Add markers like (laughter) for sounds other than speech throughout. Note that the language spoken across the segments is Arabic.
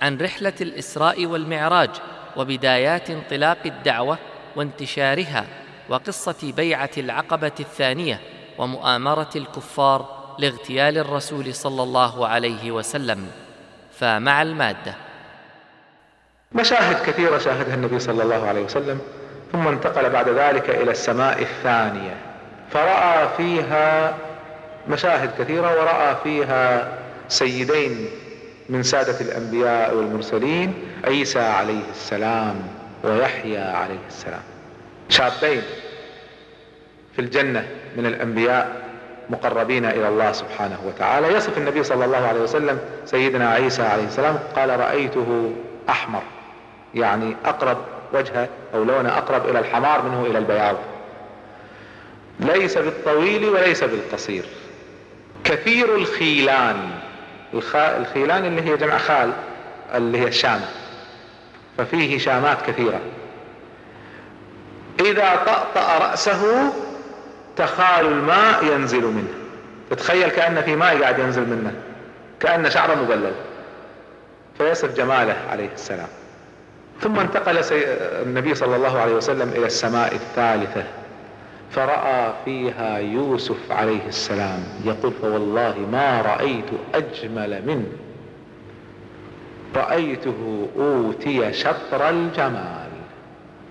عن رحلة الإسراء والمعراج وبدايات انطلاق الدعوة وانتشارها وقصة بيعة العقبة الثانية ومؤامرة الكفار لاغتيال الرسول صلى الله عليه وسلم. فمع المادة. مشاهد كثيرة شاهدها النبي صلى الله عليه وسلم ثم انتقل بعد ذلك إلى السماء الثانية. فرأى فيها مشاهد كثيرة ورأى فيها سيدين من سادة الأنبياء والمرسلين عيسى عليه السلام ويحيى عليه السلام. شابين في الجنة من الأنبياء مقربين إلى الله سبحانه وتعالى. يصف النبي صلى الله عليه وسلم سيدنا عيسى عليه السلام قال رأيته أحمر يعني أقرب وجهه أو لونه أقرب إلى الحمار منه إلى البياض. ليس بالطويل وليس بالقصير. كثير الخيلان الخيلان اللي هي جمع خال اللي هي الشام ففيه شامات كثيرة. إذا طأطأ رأسه تخال الماء ينزل منه. تتخيل كأن في ماء قاعد ينزل منه كأن شعره مبلل. فيصف جماله عليه السلام. ثم انتقل النبي صلى الله عليه وسلم إلى السماء الثالثة. فرأى فيها يوسف عليه السلام يقول فوالله ما رأيت أجمل منه. رأيته أوتي شطر الجمال.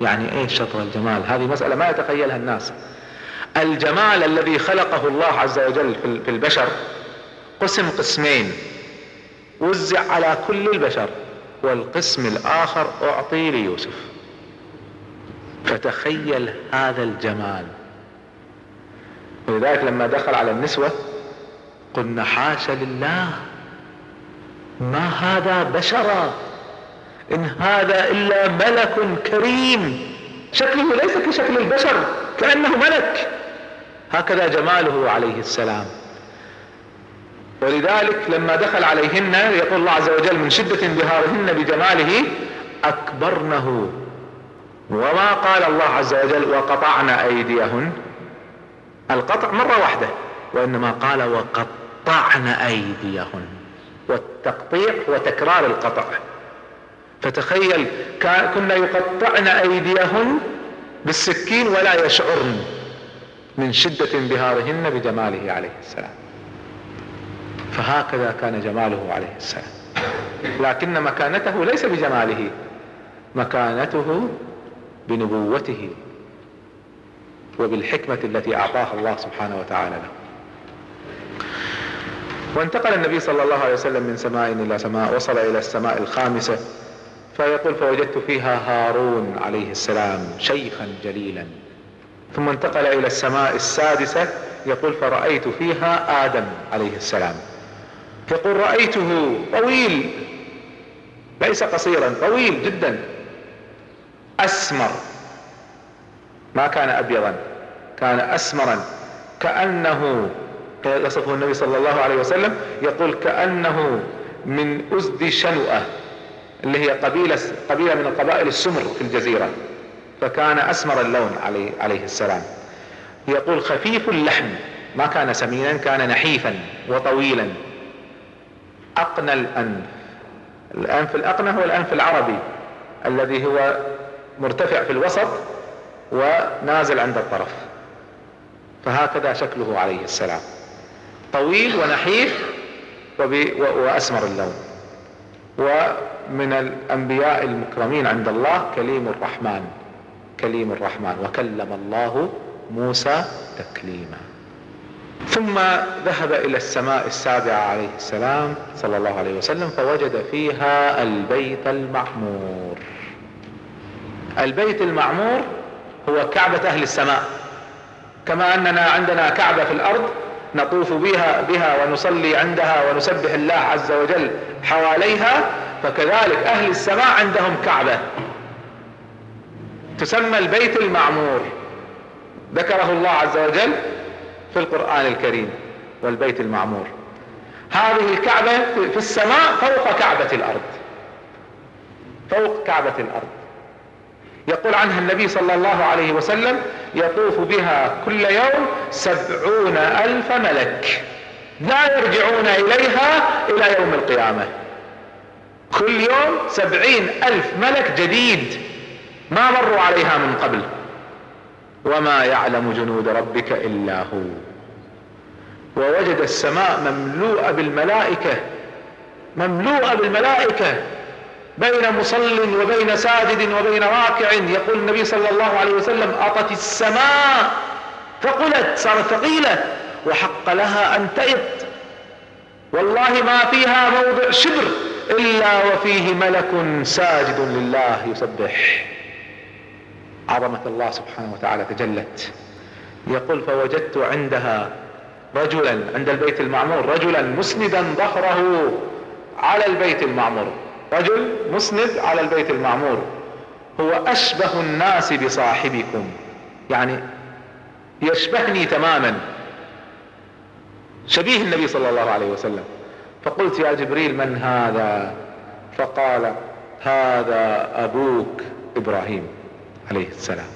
يعني إيه شطر الجمال؟ هذه مسألة ما يتخيلها الناس. الجمال الذي خلقه الله عز وجل في البشر قسم قسمين. وزع على كل البشر والقسم الآخر أعطي ليوسف. فتخيل هذا الجمال. ولذلك لما دخل على النسوة قلنا حاشا لله. ما هذا بشرا؟ إن هذا إلا ملك كريم. شكله ليس كشكل البشر كأنه ملك. هكذا جماله عليه السلام. ولذلك لما دخل عليهن يقول الله عز وجل من شدة انبهارهن بجماله أكبرنه. وما قال الله عز وجل وقطعن أيديهن. القطع مرة واحدة وإنما قال وقطعن أيديهن والتقطيع هو تكرار القطع. فتخيل كنا يقطعن أيديهن بالسكين ولا يشعرن من شدة انبهارهن بجماله عليه السلام. فهكذا كان جماله عليه السلام. لكن مكانته ليس بجماله مكانته بنبوته. وبالحكمة التي أعطاها الله سبحانه وتعالى له. وانتقل النبي صلى الله عليه وسلم من سماء إلى سماء وصل إلى السماء الخامسة فيقول فوجدت فيها هارون عليه السلام شيخا جليلا. ثم انتقل إلى السماء السادسة يقول فرأيت فيها آدم عليه السلام. يقول رأيته طويل ليس قصيرا طويل جدا أسمر ما كان أبيضا. كان أسمرا كأنه يصفه النبي صلى الله عليه وسلم يقول كأنه من أزد شنؤة اللي هي قبيلة, قبيلة من القبائل السمر في الجزيرة فكان أسمر اللون عليه, عليه السلام. يقول خفيف اللحم ما كان سمينا كان نحيفا وطويلا. أقنى الأنف. الأنف الأقنى هو الأنف العربي الذي هو مرتفع في الوسط ونازل عند الطرف. فهكذا شكله عليه السلام. طويل ونحيف وأسمر اللون. ومن الأنبياء المكرمين عند الله كليم الرحمن. كليم الرحمن. وكلم الله موسى تكليما. ثم ذهب إلى السماء السابعة عليه السلام صلى الله عليه وسلم فوجد فيها البيت المعمور. البيت المعمور هو كعبة أهل السماء. كما أننا عندنا كعبة في الأرض نطوف بها بها ونصلي عندها ونسبح الله عز وجل حواليها فكذلك أهل السماء عندهم كعبة. تسمى البيت المعمور. ذكره الله عز وجل في القرآن الكريم والبيت المعمور. هذه الكعبة في السماء فوق كعبة الأرض. فوق كعبة الأرض. يقول عنها النبي صلى الله عليه وسلم يطوف بها كل يوم سبعون ألف ملك. لا يرجعون إليها إلى يوم القيامة. كل يوم سبعين ألف ملك جديد ما مروا عليها من قبل. وما يعلم جنود ربك إلا هو. ووجد السماء مملوءة بالملائكة مملوءة بالملائكة. بين مصل وبين ساجد وبين راكع يقول النبي صلى الله عليه وسلم أطت السماء ثقلت صارت ثقيلة وحق لها أن تئط والله ما فيها موضع شبر إلا وفيه ملك ساجد لله يسبح. عظمة الله سبحانه وتعالى تجلت. يقول فوجدت عندها رجلا عند البيت المعمور رجلا مسندا ظهره على البيت المعمور. رجل مسند على البيت المعمور. هو أشبه الناس بصاحبكم. يعني يشبهني تماما. شبيه النبي صلى الله عليه وسلم. فقلت يا جبريل من هذا؟ فقال هذا أبوك إبراهيم عليه السلام.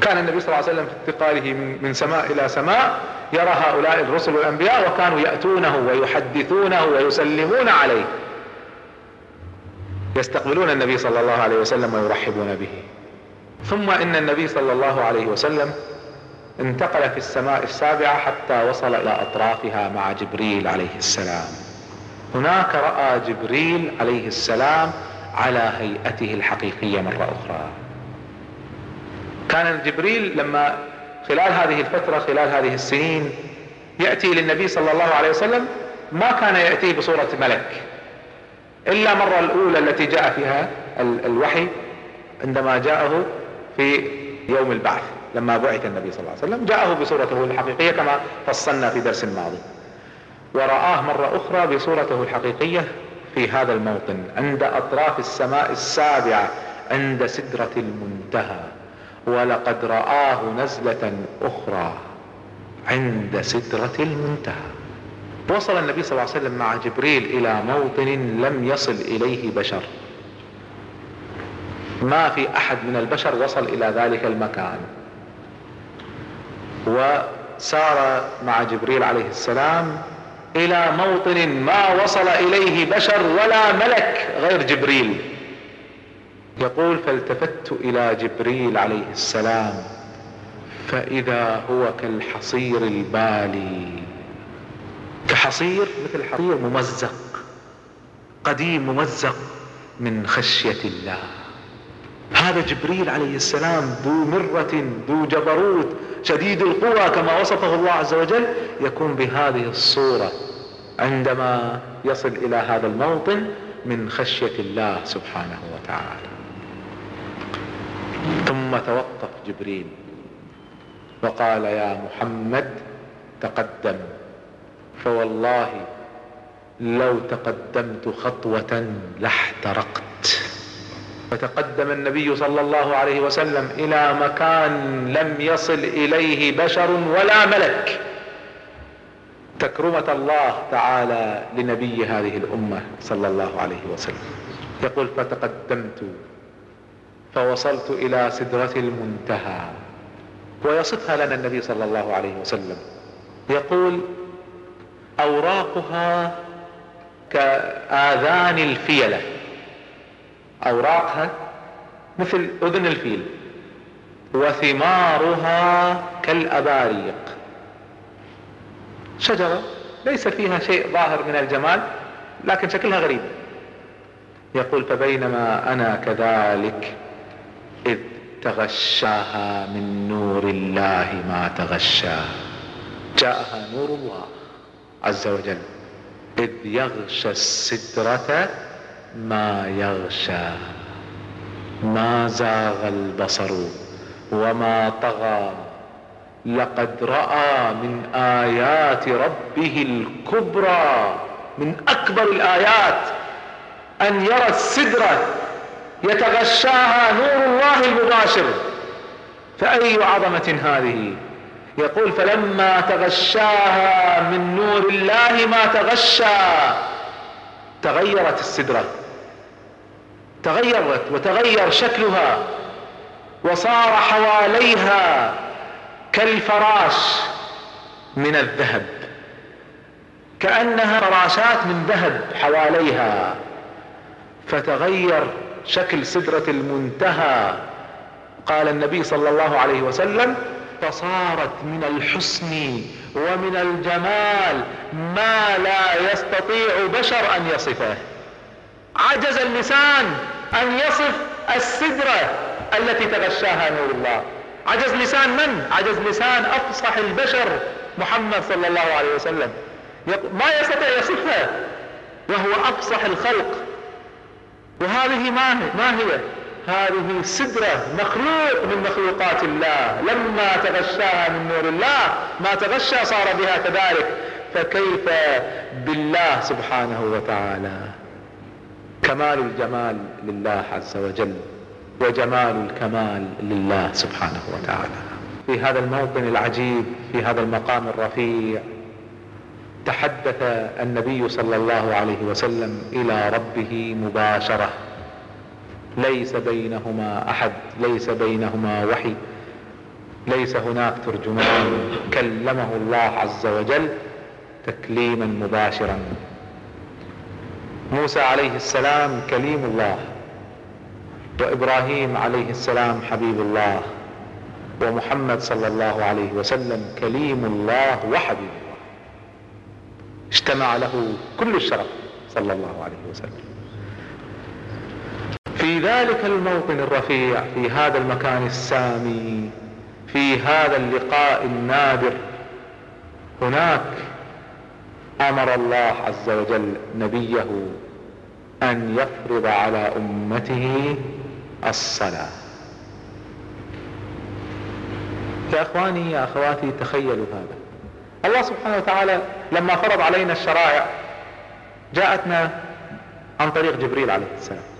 كان النبي صلى الله عليه وسلم في انتقاله من سماء إلى سماء يرى هؤلاء الرسل والأنبياء وكانوا يأتونه ويحدثونه ويسلمون عليه. يستقبلون النبي صلى الله عليه وسلم ويرحبون به. ثم إن النبي صلى الله عليه وسلم انتقل في السماء السابعة حتى وصل إلى أطرافها مع جبريل عليه السلام. هناك رأى جبريل عليه السلام على هيئته الحقيقية مرة أخرى. كان جبريل لما خلال هذه الفترة خلال هذه السنين يأتي للنبي صلى الله عليه وسلم ما كان يأتيه بصورة ملك. إلا مرة الأولى التي جاء فيها الوحي عندما جاءه في يوم البعث لما بعث النبي صلى الله عليه وسلم. جاءه بصورته الحقيقية كما فصلنا في درس الماضي ورآه مرة أخرى بصورته الحقيقية في هذا الموطن عند أطراف السماء السابعة عند سدرة المنتهى. ولقد رآه نزلة أخرى عند سدرة المنتهى. وصل النبي صلى الله عليه وسلم مع جبريل إلى موطن لم يصل إليه بشر. ما في أحد من البشر وصل إلى ذلك المكان. وسار مع جبريل عليه السلام إلى موطن ما وصل إليه بشر ولا ملك غير جبريل. يقول فالتفت إلى جبريل عليه السلام فإذا هو كالحصير البالي. كحصير مثل حصير ممزق قديم ممزق من خشية الله. هذا جبريل عليه السلام ذو مرة ذو جبروت شديد القوى كما وصفه الله عز وجل يكون بهذه الصورة عندما يصل إلى هذا الموطن من خشية الله سبحانه وتعالى. ثم توقف جبريل وقال يا محمد تقدم. فوالله لو تقدمت خطوة لاحترقت. فتقدم النبي صلى الله عليه وسلم إلى مكان لم يصل إليه بشر ولا ملك. تكرمة الله تعالى لنبي هذه الأمة صلى الله عليه وسلم. يقول فتقدمت فوصلت إلى سدرة المنتهى. ويصفها لنا النبي صلى الله عليه وسلم. يقول أوراقها كآذان الفيلة. أوراقها مثل أذن الفيل. وثمارها كالأباريق. شجرة ليس فيها شيء ظاهر من الجمال لكن شكلها غريب. يقول فبينما أنا كذلك إذ تغشاها من نور الله ما تغشاها جاءها نور الله. عز وجل. إذ يغشى السدرة ما يغشى. ما زاغ البصر وما طغى. لقد رأى من آيات ربه الكبرى من أكبر الآيات أن يرى السدرة يتغشاها نور الله المباشر. فأي عظمة هذه؟ يقول فلما تغشاها من نور الله ما تغشى. تغيرت السدرة. تغيرت وتغير شكلها. وصار حواليها كالفراش من الذهب. كأنها فراشات من ذهب حواليها. فتغير شكل سدرة المنتهى. قال النبي صلى الله عليه وسلم فصارت من الحسن ومن الجمال ما لا يستطيع بشر أن يصفه. عجز اللسان أن يصف السدرة التي تغشاها نور الله. عجز لسان من؟ عجز لسان أفصح البشر محمد صلى الله عليه وسلم. ما يستطيع يصفها وهو أفصح الخلق. وهذه ما هي, ما هي؟ هذه سدرة مخلوق من مخلوقات الله. لما تغشاها من نور الله ما تغشى صار بها كذلك. فكيف بالله سبحانه وتعالى؟ كمال الجمال لله عز وجل وجمال الكمال لله سبحانه وتعالى. في هذا الموطن العجيب في هذا المقام الرفيع تحدث النبي صلى الله عليه وسلم إلى ربه مباشرة. ليس بينهما أحد ليس بينهما وحي. ليس هناك ترجمان كلمه الله عز وجل تكليما مباشرا. موسى عليه السلام كليم الله وإبراهيم عليه السلام حبيب الله ومحمد صلى الله عليه وسلم كليم الله وحبيب الله. اجتمع له كل الشرف صلى الله عليه وسلم. في ذلك الموطن الرفيع في هذا المكان السامي في هذا اللقاء النادر. هناك أمر الله عز وجل نبيه أن يفرض على أمته الصلاة. يا إخواني يا أخواتي تخيلوا هذا. الله سبحانه وتعالى لما فرض علينا الشرائع جاءتنا عن طريق جبريل عليه السلام.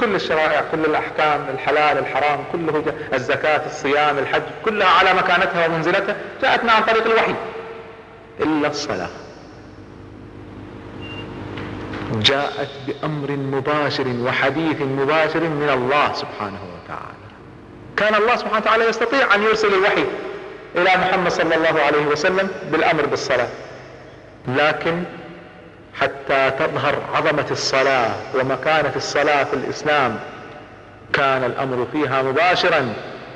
كل الشرائع كل الأحكام الحلال الحرام كله الزكاة الصيام الحج كلها على مكانتها ومنزلتها جاءتنا عن طريق الوحي. إلا الصلاة. جاءت بأمر مباشر وحديث مباشر من الله سبحانه وتعالى. كان الله سبحانه وتعالى يستطيع أن يرسل الوحي إلى محمد صلى الله عليه وسلم بالأمر بالصلاة. لكن حتى تظهر عظمة الصلاة ومكانة الصلاة في الإسلام. كان الأمر فيها مباشرا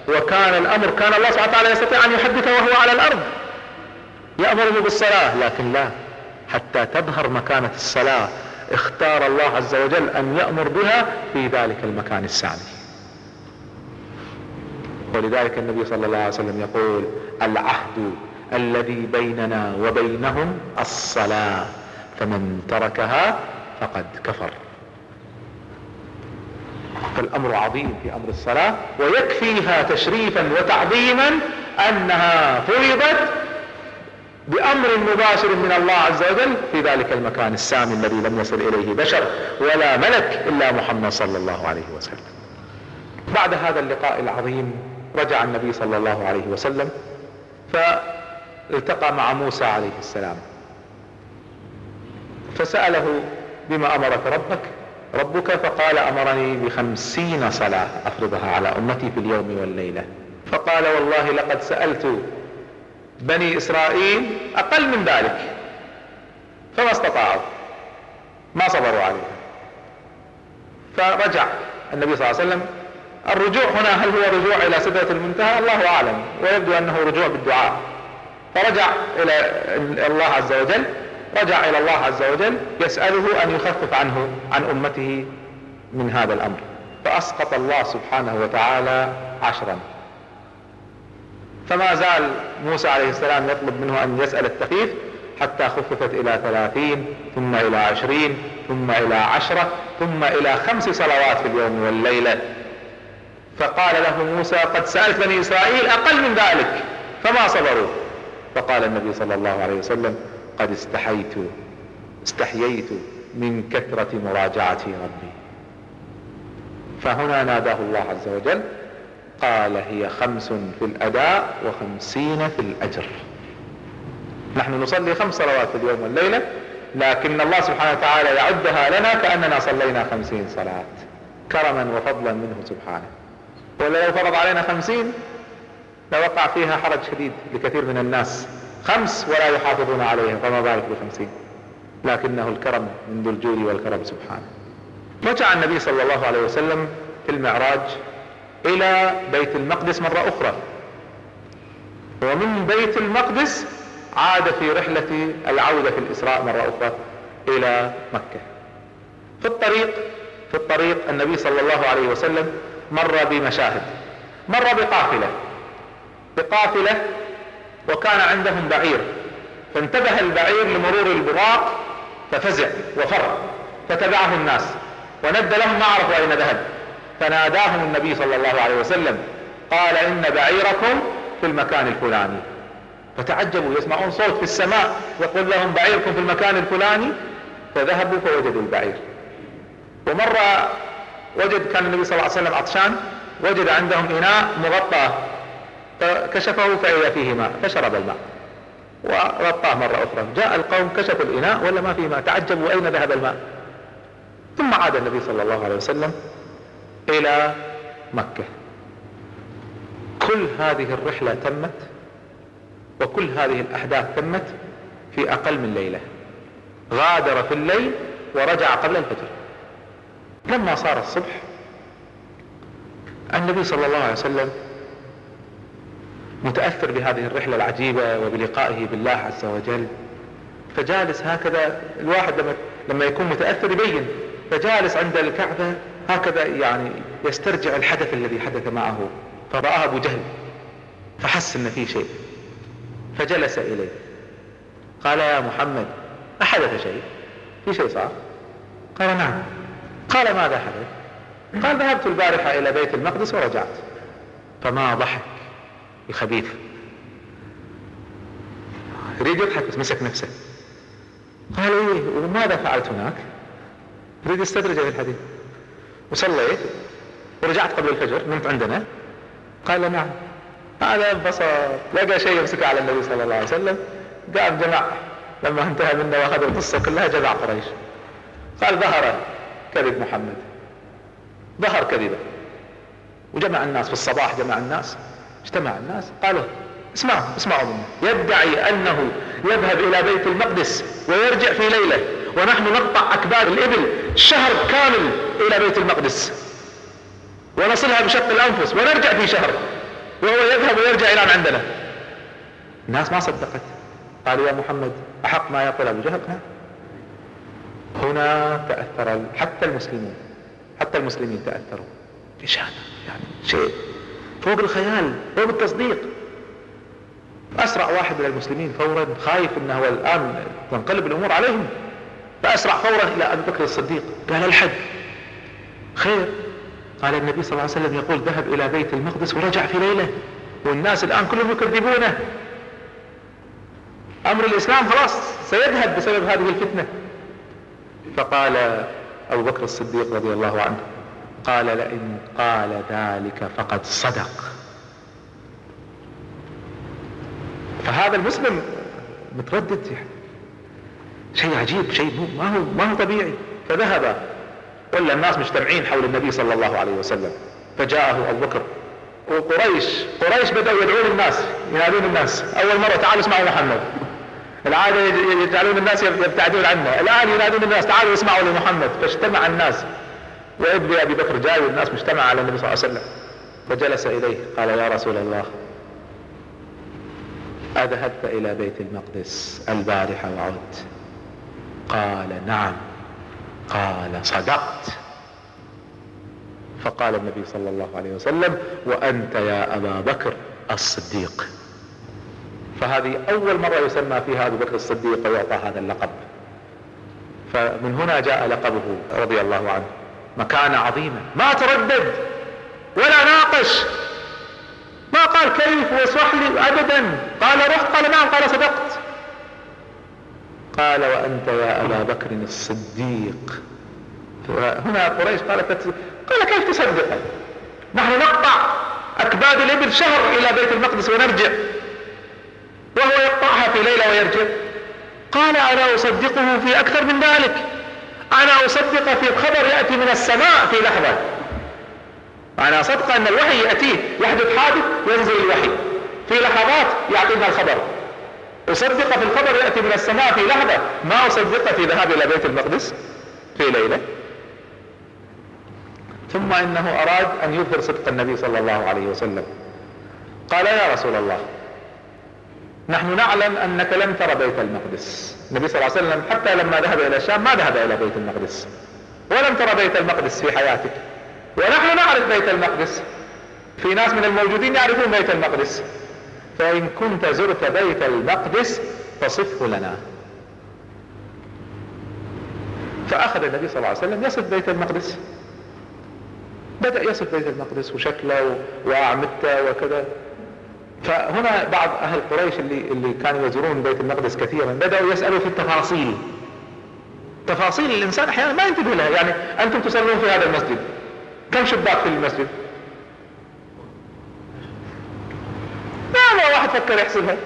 وكان الأمر كان الله سبحانه وتعالى يستطيع أن يحدث وهو على الأرض. يأمر بالصلاة لكن لا. حتى تظهر مكانة الصلاة اختار الله عز وجل أن يأمر بها في ذلك المكان السامي. ولذلك النبي صلى الله عليه وسلم يقول العهد الذي بيننا وبينهم الصلاة. فمن تركها فقد كفر. فالأمر عظيم في أمر الصلاة ويكفيها تشريفا وتعظيما أنها فرضت بأمر مباشر من الله عز وجل في ذلك المكان السامي الذي لم يصل إليه بشر ولا ملك إلا محمد صلى الله عليه وسلم. بعد هذا اللقاء العظيم رجع النبي صلى الله عليه وسلم فالتقى مع موسى عليه السلام. فسأله بما أمرك ربك. ربك فقال أمرني بخمسين صلاة أفرضها على أمتي في اليوم والليلة. فقال والله لقد سألت بني إسرائيل أقل من ذلك. فما استطاعوا؟ ما صبروا عليه. فرجع النبي صلى الله عليه وسلم. الرجوع هنا هل هو رجوع إلى سدرة المنتهى؟ الله أعلم. ويبدو أنه رجوع بالدعاء. فرجع إلى الله عز وجل. رجع إلى الله عز وجل يسأله ان يخفف عنه عن امته من هذا الامر. فاسقط الله سبحانه وتعالى عشرا. فما زال موسى عليه السلام يطلب منه أن يسأل التخفيف حتى خففت إلى ثلاثين ثم إلى عشرين ثم إلى عشرة ثم إلى خمس صلوات في اليوم والليلة. فقال له موسى قد سألت بني إسرائيل أقل من ذلك فما صبروا؟ فقال النبي صلى الله عليه وسلم قد استحيت استحييت من كثرة مراجعة ربي. فهنا ناداه الله عز وجل قال هي خمس في الأداء وخمسين في الأجر. نحن نصلي خمس صلوات في اليوم والليلة لكن الله سبحانه وتعالى يعدها لنا كأننا صلينا خمسين صلاة كرما وفضلا منه سبحانه. ولا لو فرض علينا خمسين لوقع فيها حرج شديد لكثير من الناس. خمس ولا يحافظون عليها فما بالك بخمسين. لكنه الكرم من ذو الجود والكرم سبحانه. رجع النبي صلى الله عليه وسلم في المعراج إلى بيت المقدس مرة أخرى؟ ومن بيت المقدس عاد في رحلة العودة في الإسراء مرة أخرى إلى مكة. في الطريق في الطريق النبي صلى الله عليه وسلم مر بمشاهد مر بقافلة. بقافلة وكان عندهم بعير. فانتبه البعير لمرور البراق ففزع وفر فتبعه الناس وند لهم ما عرفوا أين ذهب. فناداهم النبي صلى الله عليه وسلم قال إن بعيركم في المكان الفلاني. فتعجبوا يسمعون صوت في السماء يقول لهم بعيركم في المكان الفلاني؟ فذهبوا فوجدوا البعير. ومرة وجد كان النبي صلى الله عليه وسلم عطشان وجد عندهم إناء مغطى فكشفه فإذا فيه ماء فشرب الماء. وغطاه مرة أخرى. جاء القوم كشفوا الإناء ولا ما فيه ماء؟ تعجبوا أين ذهب الماء؟ ثم عاد النبي صلى الله عليه وسلم إلى مكة. كل هذه الرحلة تمت وكل هذه الأحداث تمت في أقل من ليلة. غادر في الليل ورجع قبل الفجر. لما صار الصبح النبي صلى الله عليه وسلم متأثر بهذه الرحلة العجيبة وبلقائه بالله عز وجل فجالس هكذا الواحد لما, لما يكون متأثر يبين فجالس عند الكعبة هكذا يعني يسترجع الحدث الذي حدث معه فرآه أبو جهل فحس إن في شيء فجلس إليه قال يا محمد أحدث شيء؟ في شيء صار؟ قال نعم. قال ماذا حدث؟ قال ذهبت البارحة إلى بيت المقدس ورجعت. فما ضحك. الخبيث. يريد يضحك بس مسك نفسه. قال إيه وماذا فعلت هناك؟ يريد يستدرج في الحديث. وصليت ورجعت قبل الفجر نمت عندنا. قال نعم. هذا انبسط لقى شيء يمسكه على النبي صلى الله عليه وسلم. قام جمع لما انتهى منا وأخذ القصة كلها جمع قريش. قال ظهر كذب محمد. ظهر كذبة. وجمع الناس في الصباح جمع الناس. اجتمع الناس قالوا اسمعوا اسمعوا منه يدعي أنه يذهب إلى بيت المقدس ويرجع في ليلة ونحن نقطع أكباد الإبل شهر كامل إلى بيت المقدس. ونصلها بشق الأنفس ونرجع في شهر وهو يذهب ويرجع إلى عندنا. الناس ما صدقت. قالوا يا محمد أحق ما يقول أبو جهل؟ هنا تأثر حتى المسلمون حتى المسلمين تأثروا. إشانة يعني شيء. فوق الخيال فوق التصديق. أسرع واحد من المسلمين فورا خايف أنه الآن تنقلب الأمور عليهم. فأسرع فورا إلى أبي بكر الصديق. قال الحد خير. قال النبي صلى الله عليه وسلم يقول ذهب إلى بيت المقدس ورجع في ليلة. والناس الآن كلهم يكذبونه. أمر الإسلام خلاص سيذهب بسبب هذه الفتنة. فقال أبو بكر الصديق رضي الله عنه. قال لئن قال ذلك فقد صدق. فهذا المسلم متردد يعني. شيء عجيب شيء ما هو ما هو طبيعي. فذهب. ولا الناس مجتمعين حول النبي صلى الله عليه وسلم. فجاءه أبو بكر. وقريش قريش بدأوا يدعون الناس ينادون الناس. أول مرة تعالوا اسمعوا محمد. العادة يجعلون الناس يبتعدون عنه. الآن ينادون الناس تعالوا اسمعوا لمحمد. فاجتمع الناس. وابن أبي بكر جاي والناس مجتمع على النبي صلى الله عليه وسلم فجلس إليه قال يا رسول الله أذهبت إلى بيت المقدس البارحة وعدت. قال نعم. قال صدقت. فقال النبي صلى الله عليه وسلم وأنت يا أبا بكر الصديق. فهذه أول مرة يسمى فيها أبو بكر الصديق ويعطى هذا اللقب. فمن هنا جاء لقبه رضي الله عنه. مكانة عظيمة ما تردد ولا ناقش. ما قال كيف واسمح لي أبدا. قال رحت قال نعم قال صدقت. قال وأنت يا أبا بكر الصديق. هنا قريش قالت قال كيف تصدق؟ نحن نقطع أكباد الإبل شهر إلى بيت المقدس ونرجع. وهو يقطعها في ليلة ويرجع. قال أنا أصدقه في أكثر من ذلك. أنا أصدق في خبر يأتي من السماء في لحظة. أنا صدق أن الوحي يأتيه يحدث حادث ينزل الوحي. في لحظات يعطينا الخبر. أصدق في الخبر يأتي من السماء في لحظة. ما أصدق في ذهاب إلى بيت المقدس في ليلة. ثم إنه أراد أن يظهر صدق النبي صلى الله عليه وسلم. قال يا رسول الله نحن نعلم أنك لم تر بيت المقدس. النبي صلى الله عليه وسلم حتى لما ذهب إلى الشام ما ذهب إلى بيت المقدس. ولم تر بيت المقدس في حياتك. ونحن نعرف بيت المقدس. في ناس من الموجودين يعرفون بيت المقدس. فإن كنت زرت بيت المقدس فصفه لنا. فأخذ النبي صلى الله عليه وسلم يصف بيت المقدس. بدأ يصف بيت المقدس وشكله وأعمدته وكذا. فهنا بعض أهل قريش اللي, اللي كانوا يزورون بيت المقدس كثيرا بدأوا يسألوا في التفاصيل. تفاصيل الإنسان أحيانا ما ينتبه لها. يعني أنتم تصلون في هذا المسجد. كم شباك في المسجد؟ ما واحد فكر يحسبها.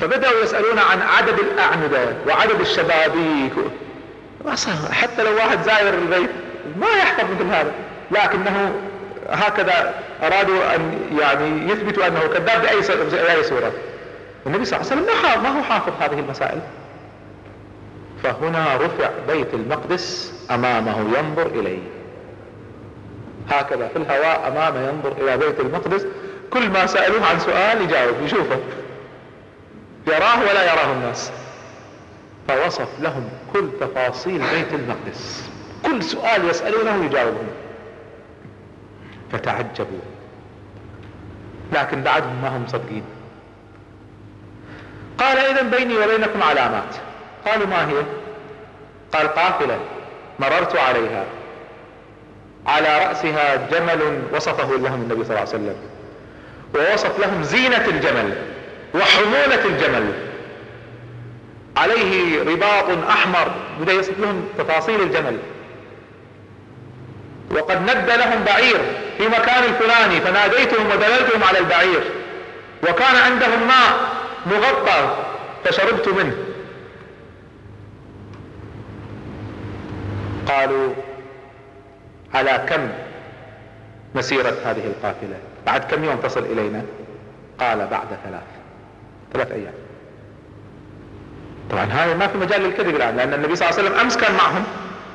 فبدأوا يسألون عن عدد الأعمدة وعدد الشبابيك. حتى لو واحد زاير البيت ما يحفظ مثل هذا. لكنه هكذا أرادوا أن يعني يثبتوا أنه كذاب بأي أي صورة. النبي صلى الله عليه وسلم ما هو حافظ هذه المسائل. فهنا رفع بيت المقدس أمامه ينظر إليه. هكذا في الهواء أمامه ينظر إلى بيت المقدس. كل ما سألوه عن سؤال يجاوب يشوفه. يراه ولا يراه الناس. فوصف لهم كل تفاصيل بيت المقدس. كل سؤال يسألونه يجاوبهم. فتعجبوا. لكن بعدهم ما هم مصدقين قال اذا بيني وبينكم علامات. قالوا ما هي؟ قال قافلة مررت عليها. على رأسها جمل وصفه لهم النبي صلى الله عليه وسلم. ووصف لهم زينة الجمل وحمولة الجمل. عليه رباط أحمر بدأ يصف لهم تفاصيل الجمل. وقد ند لهم بعير في مكان الفلاني فناديتهم ودللتهم على البعير. وكان عندهم ماء مغطى فشربت منه. قالوا على كم مسيرة هذه القافلة بعد كم يوم تصل إلينا؟ قال بعد ثلاث ثلاث أيام. طبعا هذا ما في مجال للكذب الآن لأن النبي صلى الله عليه وسلم أمس كان معهم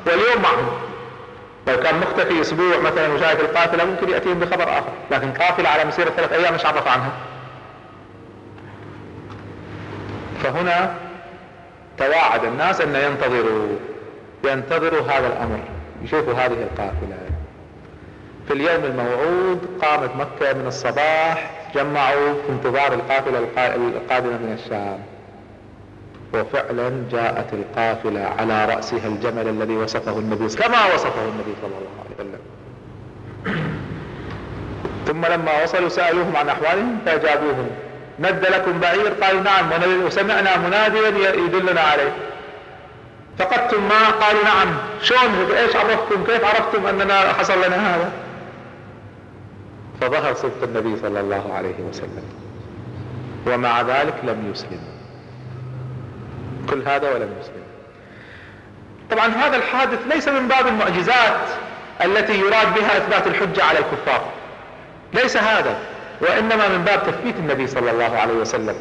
واليوم معهم. لو كان مختفي أسبوع مثلا وشاهد القافله ممكن يأتيهم بخبر آخر لكن قافله على مسيرة ثلاث أيام مش عرف عنها فهنا تواعد الناس أن ينتظروا ينتظروا هذا الأمر يشوفوا هذه القافله في اليوم الموعود قامت مكة من الصباح جمعوا في انتظار القافله القادمة من الشام. وفعلا جاءت القافلة على رأسها الجمل الذي وصفه النبي كما وصفه النبي صلى الله عليه وسلم. ثم لما وصلوا سألوهم عن أحوالهم فأجابوهم ند لكم بعير؟ قالوا نعم وسمعنا مناديا يدلنا عليه. فقدتم ما؟ قالوا نعم. شلون؟ إيش عرفتم؟ كيف عرفتم أننا حصل لنا هذا؟ فظهر صدق النبي صلى الله عليه وسلم ومع ذلك لم يسلم. كل هذا ولم يسلم طبعا هذا الحادث ليس من باب المعجزات التي يراد بها إثبات الحجة على الكفار. ليس هذا وإنما من باب تثبيت النبي صلى الله عليه وسلم.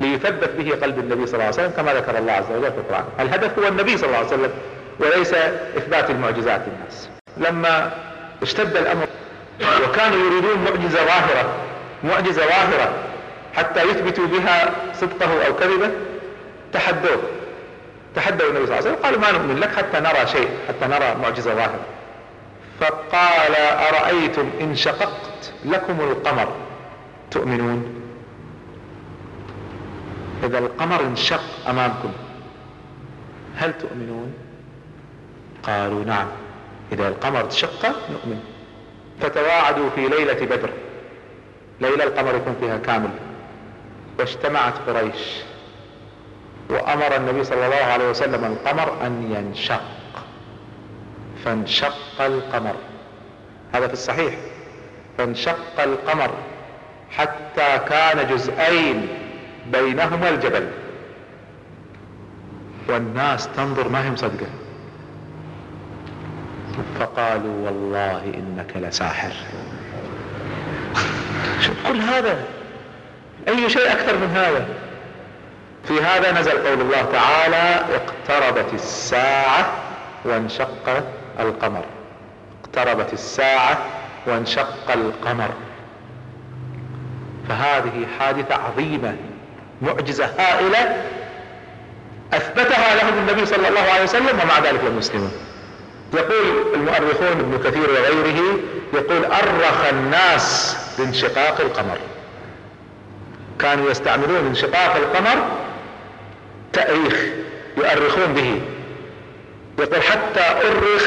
ليثبت به قلب النبي صلى الله عليه وسلم كما ذكر الله عز وجل في القرآن. الهدف هو النبي صلى الله عليه وسلم وليس إثبات المعجزات للناس. لما اشتد الأمر وكانوا يريدون معجزة ظاهرة معجزة ظاهرة حتى يثبتوا بها صدقه أو كذبه تحدوه تحدوا النبي صلى الله عليه وسلم. قالوا ما نؤمن لك حتى نرى شيء حتى نرى معجزة ظاهرة فقال أرأيتم إن شققت لكم القمر تؤمنون؟ إذا القمر انشق أمامكم هل تؤمنون؟ قالوا نعم. إذا القمر انشق نؤمن. فتواعدوا في ليلة بدر. ليلة القمر يكون فيها كامل. واجتمعت قريش. وأمر النبي صلى الله عليه وسلم القمر أن ينشق. فانشق القمر. هذا في الصحيح. فانشق القمر حتى كان جزئين بينهما الجبل. والناس تنظر ما هي مصدقة فقالوا والله إنك لساحر. شوف كل هذا أي شيء أكثر من هذا؟ في هذا نزل قول الله تعالى اقتربت الساعة وانشق القمر. اقتربت الساعة وانشق القمر. فهذه حادثة عظيمة معجزة هائلة أثبتها لهم النبي صلى الله عليه وسلم ومع ذلك لم يسلموا يقول المؤرخون ابن كثير وغيره يقول أرخ الناس بانشقاق القمر. كانوا يستعملون انشقاق القمر تأريخ يؤرخون به. يقول حتى أرخ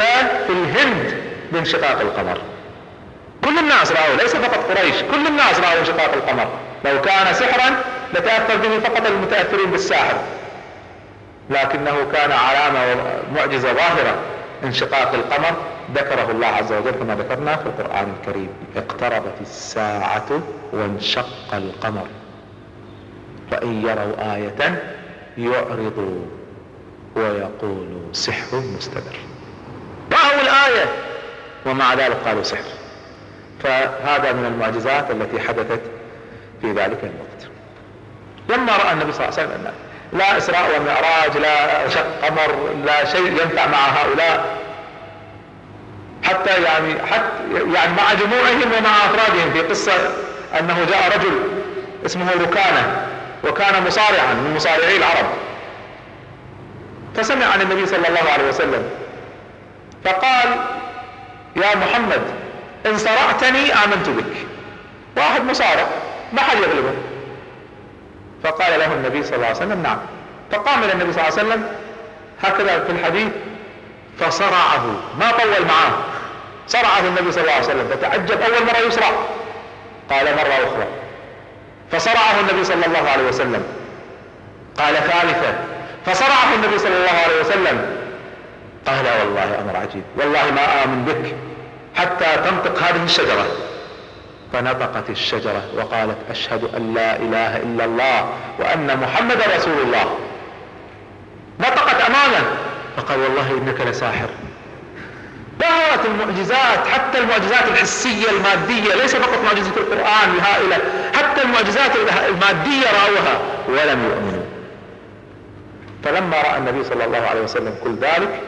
في الهند بانشقاق القمر. كل الناس رأوا ليس فقط قريش كل الناس رأوا انشقاق القمر. لو كان سحرا لتأثر به فقط المتأثرين بالساحر. لكنه كان علامة معجزة ظاهرة. انشقاق القمر ذكره الله عز وجل كما ذكرنا في القرآن الكريم. اقتربت الساعة وانشق القمر. فإن يروا آية يعرضوا ويقولوا سحر مستمر. رأوا الآية ومع ذلك قالوا سحر. فهذا من المعجزات التي حدثت في ذلك الوقت. لما رأى النبي صلى الله عليه وسلم لا إسراء ومعراج لا شق قمر لا شيء ينفع مع هؤلاء حتى يعني حتى يعني مع جموعهم ومع أفرادهم. في قصة أنه جاء رجل اسمه ركانة. وكان مصارعا من مصارعي العرب. فسمع عن النبي صلى الله عليه وسلم فقال يا محمد إن صرعتني آمنت بك. واحد مصارع ما حد يغلبه. فقال له النبي صلى الله عليه وسلم نعم. فقام إلى النبي صلى الله عليه وسلم هكذا في الحديث فصرعه. ما طول معاه. صرعه النبي صلى الله عليه وسلم فتعجب أول مرة يصرع. قال مرة أخرى فصرعه النبي صلى الله عليه وسلم. قال ثالثة فصرعه النبي صلى الله عليه وسلم. قال والله أمر عجيب والله ما آمن بك حتى تنطق هذه الشجرة. فنطقت الشجرة وقالت أشهد أن لا إله إلا الله وأن محمد رسول الله. نطقت أمامه فقال والله إنك لساحر. ظهرت المعجزات حتى المعجزات الحسية المادية ليس فقط معجزة القرآن الهائلة حتى المعجزات المادية رأوها ولم يؤمنوا. فلما رأى النبي صلى الله عليه وسلم كل ذلك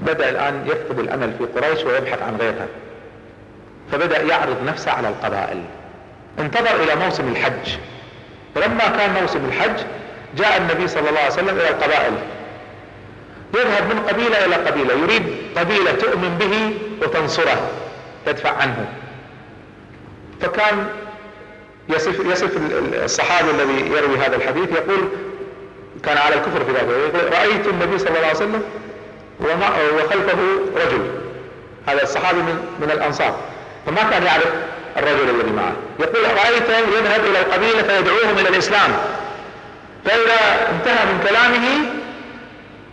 بدأ الآن يفقد الأمل في قريش ويبحث عن غيرها. فبدأ يعرض نفسه على القبائل. انتظر إلى موسم الحج. فلما كان موسم الحج جاء النبي صلى الله عليه وسلم إلى القبائل. يذهب من قبيلة إلى قبيلة يريد قبيلة تؤمن به وتنصره تدفع عنه. فكان يصف, يصف الصحابي الذي يروي هذا الحديث يقول كان على الكفر في ذلك يقول رأيت النبي صلى الله عليه وسلم وخلفه رجل. هذا الصحابي من, من الأنصار. فما كان يعرف الرجل الذي معه. يقول رأيته يذهب إلى القبيلة فيدعوهم إلى الإسلام. فإذا انتهى من كلامه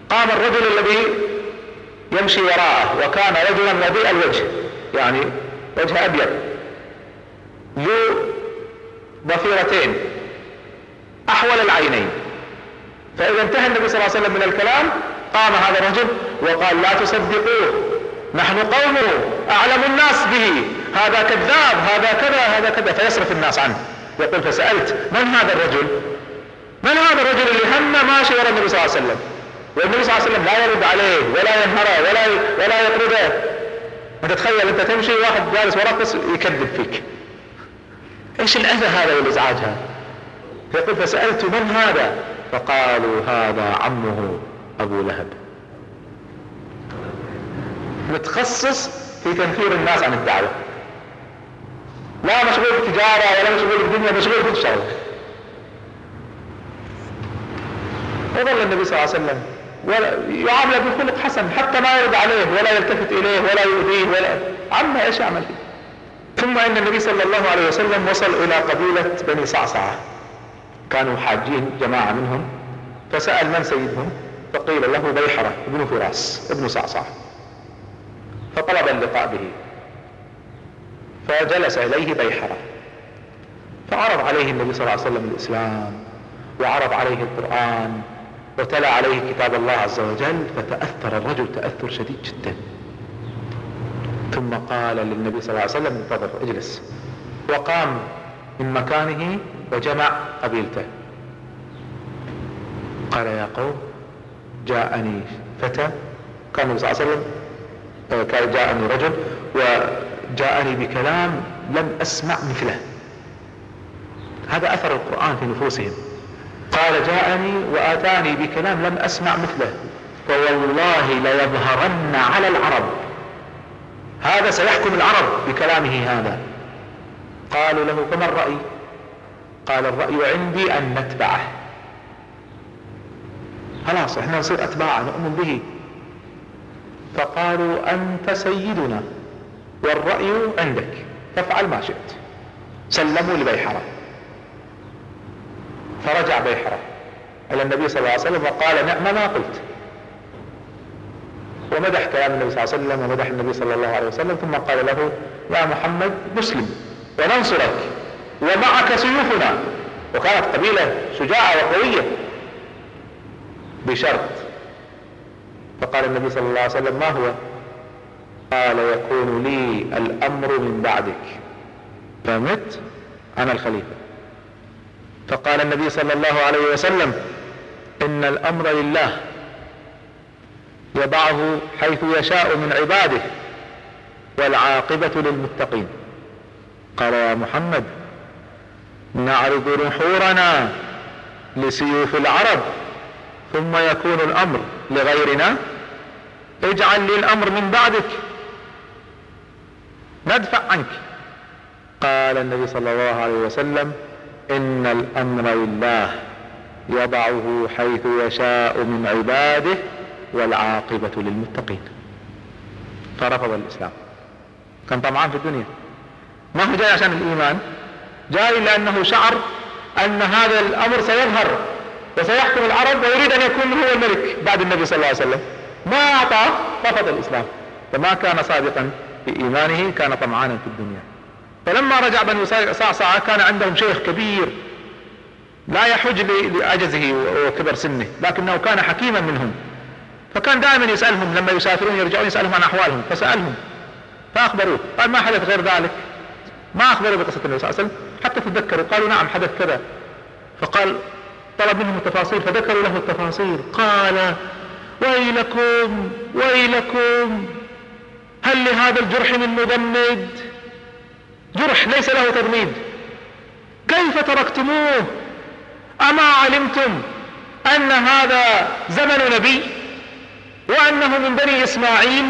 قام الرجل الذي يمشي وراءه وكان رجلا رديء الوجه يعني وجه أبيض ذو ضفيرتين أحول العينين. فإذا انتهى النبي صلى الله عليه وسلم من الكلام قام هذا الرجل وقال لا تصدقوه نحن قومه أعلم الناس به هذا كذاب هذا كذا هذا كذا. فيصرف الناس عنه. يقول فسألت من هذا الرجل؟ من هذا الرجل اللي هم ماشي وراء النبي صلى الله عليه وسلم؟ والنبي صلى الله عليه وسلم لا يرد عليه ولا ينهره ولا ولا يطرده انت تخيل انت تمشي واحد جالس وراك بس يكذب فيك. إيش الأذى هذا والإزعاج هذا؟ يقول فسألت من هذا؟ فقالوا هذا عمه أبو لهب. متخصص في تنفير الناس عن الدعوة. لا مشغول بالتجارة ولا مشغول بالدنيا مشغول بالشغل وظل النبي صلى الله عليه وسلم ولا يعامل بخلق حسن حتى ما يرد عليه ولا يلتفت إليه ولا يؤذيه ولا عما إيش يعمل ثم إن النبي صلى الله عليه وسلم وصل إلى قبيلة بني صعصعة. كانوا حاجين جماعة منهم. فسأل من سيدهم؟ فقيل له بيحرة ابن فراس ابن صعصعة. فطلب اللقاء به. فجلس إليه بيحرة. فعرض عليه النبي صلى الله عليه وسلم الإسلام وعرض عليه القرآن وتلا عليه كتاب الله عز وجل فتأثر الرجل تأثر شديد جدا. ثم قال للنبي صلى الله عليه وسلم انتظر اجلس. وقام من مكانه وجمع قبيلته. قال يا قوم جاءني فتى. كان النبي صلى الله عليه وسلم آه، كان جاءني رجل وجاءني بكلام لم أسمع مثله. هذا أثر القرآن في نفوسهم. قال جاءني وآتاني بكلام لم أسمع مثله. فوالله ليظهرن على العرب. هذا سيحكم العرب بكلامه هذا. قالوا له فما الرأي؟ قال الرأي عندي أن نتبعه. خلاص إحنا نصير أتباعه نؤمن به. فقالوا أنت سيدنا والرأي عندك. فافعل ما شئت. سلموا لبيحرة فرجع بيحرة إلى النبي صلى الله عليه وسلم وقال نعم ما قلت. ومدح كلام النبي صلى الله عليه وسلم ومدح النبي صلى الله عليه وسلم ثم قال له يا محمد مسلم وننصرك ومعك سيوفنا. وكانت قبيلة شجاعة وقوية بشرط. فقال النبي صلى الله عليه وسلم ما هو؟ قال يكون لي الأمر من بعدك. فمت أنا الخليفة. فقال النبي صلى الله عليه وسلم إن الأمر لله يضعه حيث يشاء من عباده والعاقبة للمتقين. قال يا محمد نعرض نحورنا لسيوف العرب ثم يكون الأمر لغيرنا اجعل لي الأمر من بعدك ندفع عنك. قال النبي صلى الله عليه وسلم إن الأمر لله يضعه حيث يشاء من عباده والعاقبة للمتقين. فرفض الإسلام. كان طمعان في الدنيا. ما هو جاي عشان الإيمان؟ جاي لأنه شعر أن هذا الأمر سيظهر وسيحكم العرب ويريد أن يكون هو الملك بعد النبي صلى الله عليه وسلم. ما أعطاه رفض الإسلام. فما كان صادقا في إيمانه كان طمعانا في الدنيا. فلما رجع بنو صعصعة كان عندهم شيخ كبير لا يحج لعجزه وكبر سنه لكنه كان حكيما منهم. فكان دائما يسألهم لما يسافرون يرجعون يسألهم عن أحوالهم فسألهم فأخبروه. قال ما حدث غير ذلك؟ ما أخبروا بقصة النبي صلى الله عليه وسلم حتى تذكروا. قالوا نعم حدث كذا. فقال طلب منهم التفاصيل فذكروا له التفاصيل. قال ويلكم ويلكم هل لهذا الجرح من مضمد؟ جرح ليس له تضميد كيف تركتموه؟ أما علمتم أن هذا زمن نبي وأنه من بني إسماعيل؟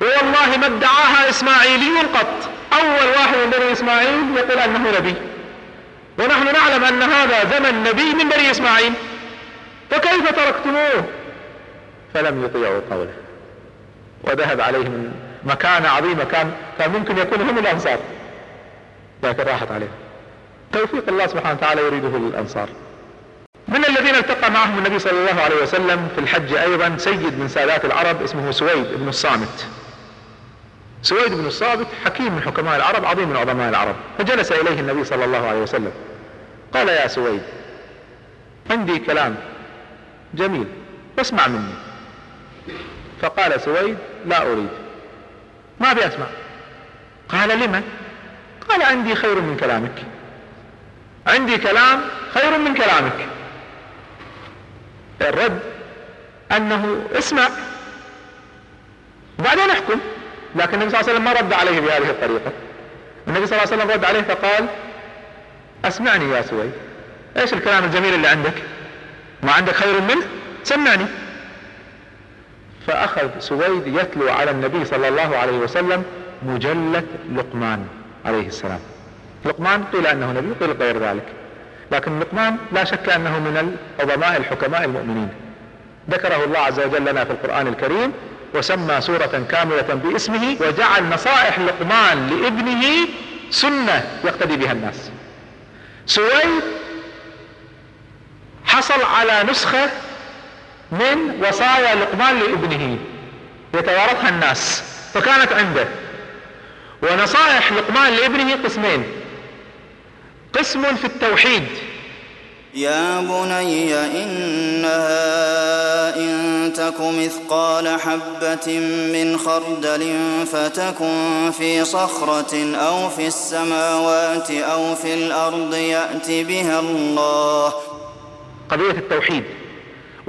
والله ما ادعاها إسماعيلي قط. أول واحد من بني إسماعيل يقول أنه نبي. ونحن نعلم أن هذا زمن نبي من بني إسماعيل. فكيف تركتموه؟ فلم يطيعوا قوله. وذهب عليهم مكانة عظيمة كان كان ممكن يكون هم الأنصار. لكن راحت عليهم توفيق الله سبحانه وتعالى يريده للأنصار من الذين التقى معهم النبي صلى الله عليه وسلم في الحج أيضا سيد من سادات العرب اسمه سويد بن الصامت. سويد بن الصامت حكيم من حكماء العرب عظيم من عظماء العرب. فجلس إليه النبي صلى الله عليه وسلم. قال يا سويد عندي كلام جميل فاسمع مني. فقال سويد لا أريد. ما أبي أسمع. قال لما قال عندي خير من كلامك. عندي كلام خير من كلامك. الرد أنه اسمع. بعدين احكم. لكن النبي صلى الله عليه وسلم ما رد عليه بهذه الطريقة. النبي صلى الله عليه وسلم رد عليه فقال أسمعني يا سويد إيش الكلام الجميل اللي عندك؟ ما عندك خير منه سمعني. فأخذ سويد يتلو على النبي صلى الله عليه وسلم مجلة لقمان عليه السلام. لقمان قيل أنه نبي قيل غير ذلك. لكن لقمان لا شك أنه من العظماء الحكماء المؤمنين. ذكره الله عز وجل لنا في القرآن الكريم وسمى سورة كاملة باسمه وجعل نصائح لقمان لابنه سنة يقتدي بها الناس. سويد حصل على نسخة من وصايا لقمان لابنه يتوارثها الناس فكانت عنده. ونصائح لقمان لابنه قسمين. قسم في التوحيد. يا بني إنها إن تك مثقال حبة من خردل فتكن في صخرة أو في السماوات أو في الأرض يأت بها الله. قضية التوحيد.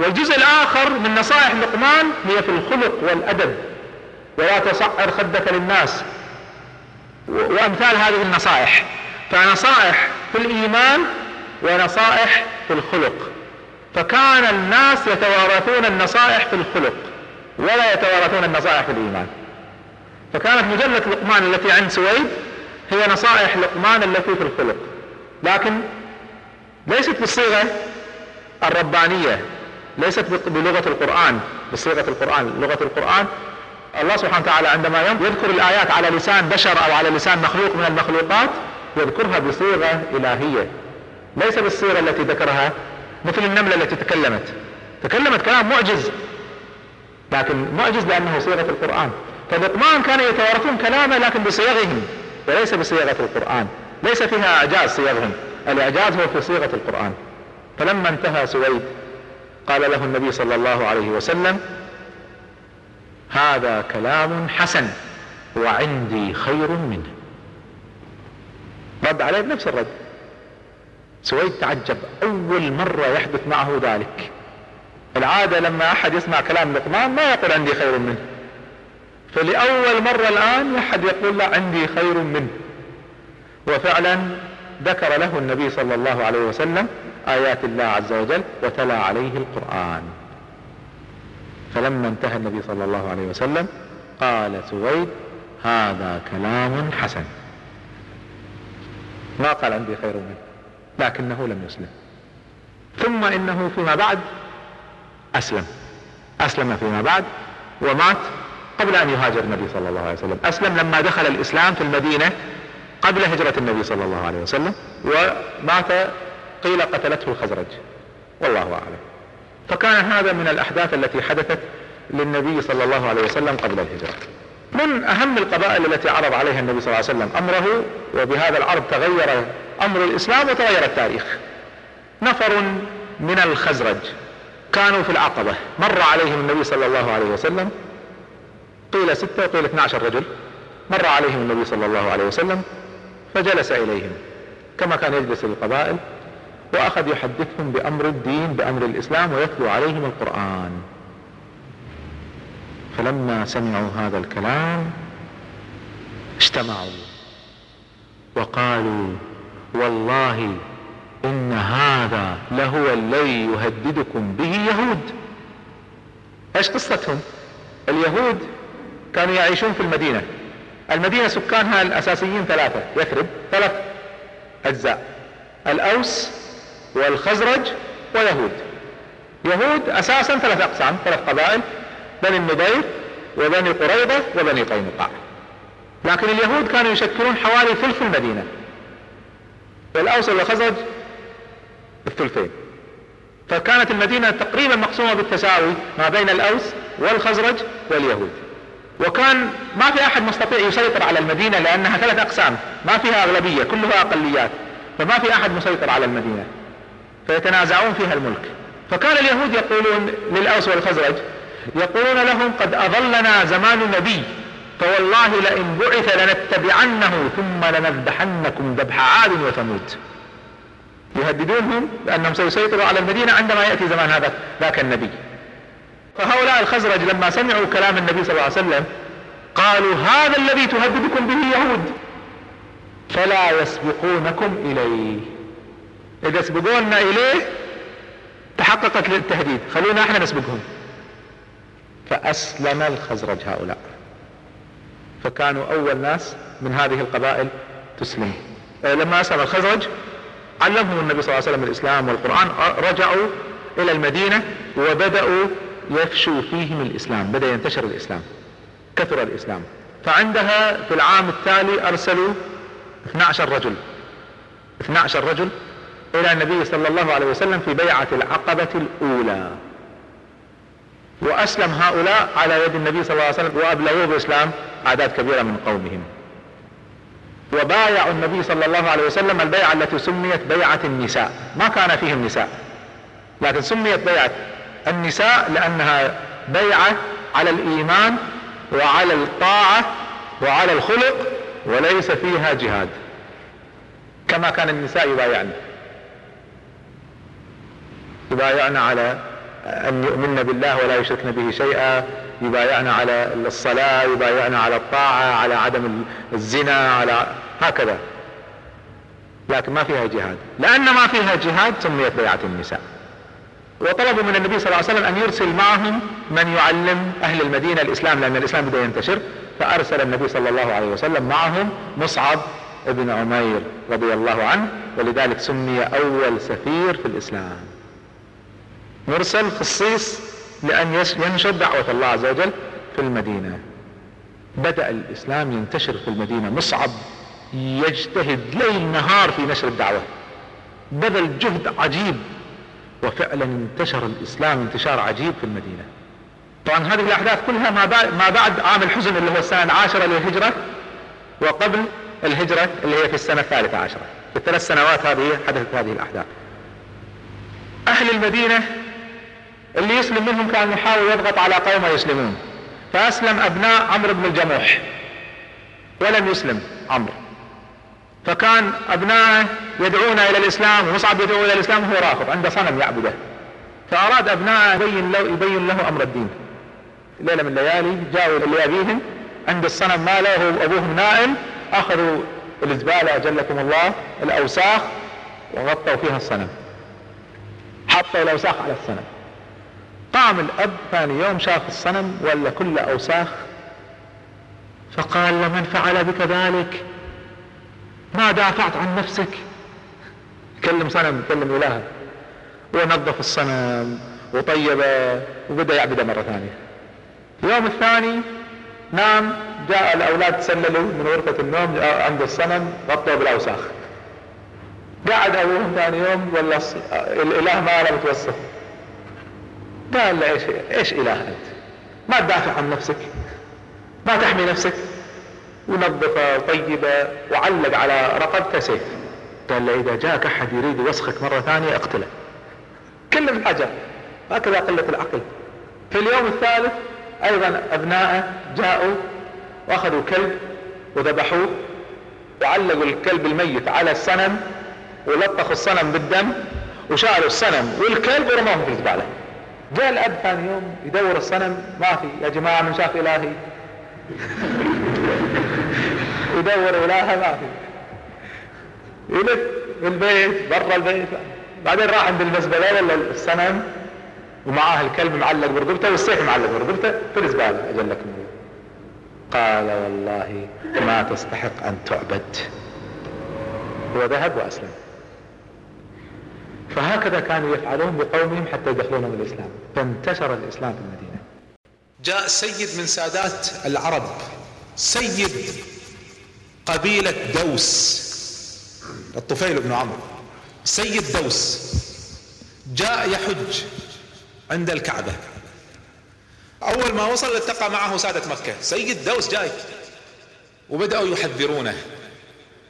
والجزء الآخر من نصائح لقمان هي في الخلق والأدب. ولا تصعر خدك للناس. وأمثال هذه النصائح. فنصائح في الإيمان ونصائح في الخلق. فكان الناس يتوارثون النصائح في الخلق ولا يتوارثون النصائح في الإيمان. فكانت مجلة لقمان التي عند سويد هي نصائح لقمان التي في الخلق. لكن ليست بالصيغة الربانية. ليست بلغة القرآن بصيغة القرآن. لغة القرآن الله سبحانه وتعالى عندما يذكر الآيات على لسان بشر أو على لسان مخلوق من المخلوقات يذكرها بصيغة إلهية. ليس بالصيغة التي ذكرها مثل النملة التي تكلمت. تكلمت كلام معجز لكن معجز لأنه صيغة القرآن. فلقمان كانوا يتوارثون كلامه لكن بصيغهم وليس بصيغة القرآن. ليس فيها إعجاز صيغهم الإعجاز هو في صيغة القرآن. فلما انتهى سويد قال له النبي صلى الله عليه وسلم هذا كلام حسن وعندي خير منه. رد عليه بنفس الرد. سويد تعجب أول مرة يحدث معه ذلك. العادة لما أحد يسمع كلام لقمان ما يقول عندي خير منه. فلأول مرة الآن أحد يقول لا عندي خير منه. وفعلا ذكر له النبي صلى الله عليه وسلم آيات الله عز وجل وتلا عليه القرآن. فلما انتهى النبي صلى الله عليه وسلم قال سويد هذا كلام حسن. ما قال عندي خير منه لكنه لم يسلم. ثم إنه فيما بعد أسلم. أسلم فيما بعد ومات قبل أن يهاجر النبي صلى الله عليه وسلم. أسلم لما دخل الإسلام في المدينة قبل هجرة النبي صلى الله عليه وسلم ومات قيل قتلته الخزرج. والله أعلم. فكان هذا من الأحداث التي حدثت للنبي صلى الله عليه وسلم قبل الهجرة. من أهم القبائل التي عرض عليها النبي صلى الله عليه وسلم أمره وبهذا العرض تغير أمر الإسلام وتغير التاريخ. نفر من الخزرج. كانوا في العقبة. مر عليهم النبي صلى الله عليه وسلم. قيل ستة وقيل 12 رجل. مر عليهم النبي صلى الله عليه وسلم. فجلس إليهم. كما كان يجلس القبائل وأخذ يحدثهم بأمر الدين بأمر الإسلام ويتلو عليهم القرآن. فلما سمعوا هذا الكلام اجتمعوا وقالوا والله إن هذا لهو الذي يهددكم به يهود. إيش قصتهم؟ اليهود كانوا يعيشون في المدينة. المدينة سكانها الأساسيين ثلاثة يثرب ثلاث أجزاء. الأوس والخزرج ويهود. يهود أساسا ثلاث أقسام ثلاث قبائل بني النضير وبني قريظة وبني قينقاع. لكن اليهود كانوا يشكلون حوالي ثلث المدينة. والاوس والخزرج الثلثين. فكانت المدينة تقريبا مقسومة بالتساوي ما بين الأوس والخزرج واليهود. وكان ما في أحد مستطيع يسيطر على المدينة لأنها ثلاث أقسام. ما فيها أغلبية كلها أقليات. فما في أحد مسيطر على المدينة. فيتنازعون فيها الملك. فكان اليهود يقولون للأوس والخزرج يقولون لهم قد أضلنا زمان نبي فوالله لئن بعث لنتبعنه ثم لنذبحنكم ذبح عاد وثمود. يهددونهم بأنهم سيسيطروا على المدينة عندما يأتي زمان هذا ذاك النبي. فهؤلاء الخزرج لما سمعوا كلام النبي صلى الله عليه وسلم قالوا هذا الذي تهددكم به يهود فلا يسبقونكم إليه. إذا سبقونا إليه تحققت التهديد خلونا إحنا نسبقهم. فأسلم الخزرج هؤلاء. فكانوا أول ناس من هذه القبائل تسلم. آه، لما أسلم الخزرج علمهم النبي صلى الله عليه وسلم الإسلام والقرآن رجعوا إلى المدينة وبدأوا يفشو فيهم الإسلام بدأ ينتشر الإسلام كثر الإسلام. فعندها في العام التالي أرسلوا 12 رجل. 12 رجل إلى النبي صلى الله عليه وسلم في بيعة العقبة الأولى. وأسلم هؤلاء على يد النبي صلى الله عليه وسلم وأبلغوه بإسلام أعداد كبيرة من قومهم. وبايعوا النبي صلى الله عليه وسلم البيعة التي سميت بيعة النساء. ما كان فيهم نساء. لكن سميت بيعة النساء لأنها بيعة على الإيمان وعلى الطاعة وعلى الخلق وليس فيها جهاد. كما كان النساء يبايعن. يبايعن على أن يؤمن بالله ولا يشركن به شيئا يبايعن على الصلاة يبايعن على الطاعة على عدم الزنا على هكذا. لكن ما فيها جهاد. لأن ما فيها جهاد سميت بيعة النساء. وطلبوا من النبي صلى الله عليه وسلم أن يرسل معهم من يعلم أهل المدينة الإسلام لأن الإسلام بدأ ينتشر. فأرسل النبي صلى الله عليه وسلم معهم مصعب ابن عمير رضي الله عنه ولذلك سمي أول سفير في الإسلام. مرسل خصيص لأن ينشر دعوة الله عز وجل في المدينة. بدأ الإسلام ينتشر في المدينة مصعب يجتهد ليل نهار في نشر الدعوة. بذل جهد عجيب وفعلا انتشر الإسلام انتشار عجيب في المدينة. طبعا هذه الأحداث كلها ما بعد, ما بعد عام الحزن اللي هو السنة العاشرة للهجرة وقبل الهجرة اللي هي في السنة الثالثة عشرة. في الثلاث سنوات هذه حدثت هذه الأحداث. أهل المدينة اللي يسلم منهم كان يحاول يضغط على قوم يسلمون. فأسلم أبناء عمرو بن الجموح. ولم يسلم عمرو. فكان أبنائه يدعون إلى الإسلام ومصعب يدعو إلى الإسلام وهو رافض عنده صنم يعبده. فأراد أبنائه يبين له, يبين له أمر الدين. ليلة من الليالي جاءوا لأبيهم عند الصنم ماله وأبوهم نائم. أخذوا الزبالة أجلكم الله الأوساخ وغطوا فيها الصنم. حطوا الأوساخ على الصنم. قام الأب ثاني يوم شاف الصنم ولا كل أوساخ. فقال لمن فعل بك ذلك؟ ما دافعت عن نفسك. كلم صنم كلم إله ونظف الصنم وطيبه وبدأ يعبده مرة ثانية. اليوم الثاني نام جاء الأولاد تسللوا من غرفة النوم عند الصنم غطوا بالأوساخ. قعد أبوهم ثاني يوم ولا الإله ما له متوسط قال له إيش إيش إله أنت؟ ما تدافع عن نفسك ما تحمي نفسك. ونظفه وطيبه وعلق على رقبته سيف. قال له إذا جاك أحد يريد يوسخك مرة ثانية اقتله. كل الحجر هكذا قلة العقل. في اليوم الثالث أيضا أبنائه جاءوا واخذوا كلب وذبحوه وعلقوا الكلب الميت على الصنم ولطخوا الصنم بالدم وشالوا الصنم والكلب ورموهم في الزبالة جاء الاب ثاني يوم يدور الصنم. ما في. يا جماعة من شاف إلهي. يدور إلهه ما في. يلف بالبيت برا البيت. بعدين راح عند المزبلة ولا الصنم. ومعاه الكلب معلق برقبته والسيف معلق برقبته في الزبالة اجلكم الله قال والله ما تستحق أن تعبد. هو ذهب وأسلم. فهكذا كانوا يفعلون بقومهم حتى يدخلونهم الإسلام. فانتشر الإسلام في المدينة. جاء سيد من سادات العرب سيد قبيلة دوس الطفيل بن عمرو. سيد دوس جاء يحج عند الكعبة. أول ما وصل التقى معه سادة مكة. سيد دوس جاي. وبدأوا يحذرونه.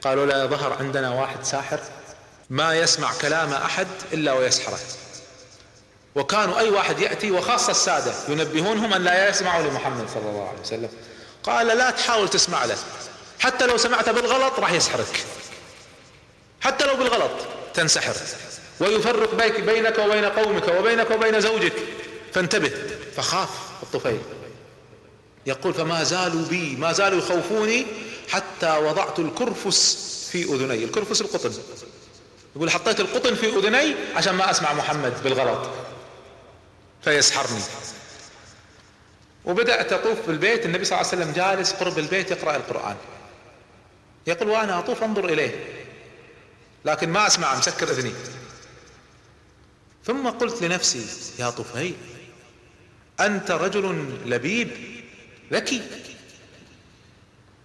قالوا لا ظهر عندنا واحد ساحر. ما يسمع كلام أحد إلا ويسحره. وكانوا أي واحد يأتي وخاصة السادة ينبهونهم أن لا يسمعوا لمحمد صلى الله عليه وسلم. قال لا تحاول تسمع له. حتى لو سمعت بالغلط راح يسحرك. حتى لو بالغلط تنسحر. ويفرق بينك, وبين قومك وبينك وبين زوجك. فانتبه. فخاف الطفيل. يقول فما زالوا بي ما زالوا يخوفوني حتى وضعت الكرفس في أذني. الكرفس القطن. يقول حطيت القطن في أذني عشان ما أسمع محمد بالغلط. فيسحرني. وبدأت أطوف بالبيت النبي صلى الله عليه وسلم جالس قرب البيت يقرأ القرآن. يقول وأنا أطوف أنظر إليه لكن ما أسمع مسكر إذني. ثم قلت لنفسي يا طفيل أنت رجل لبيب ذكي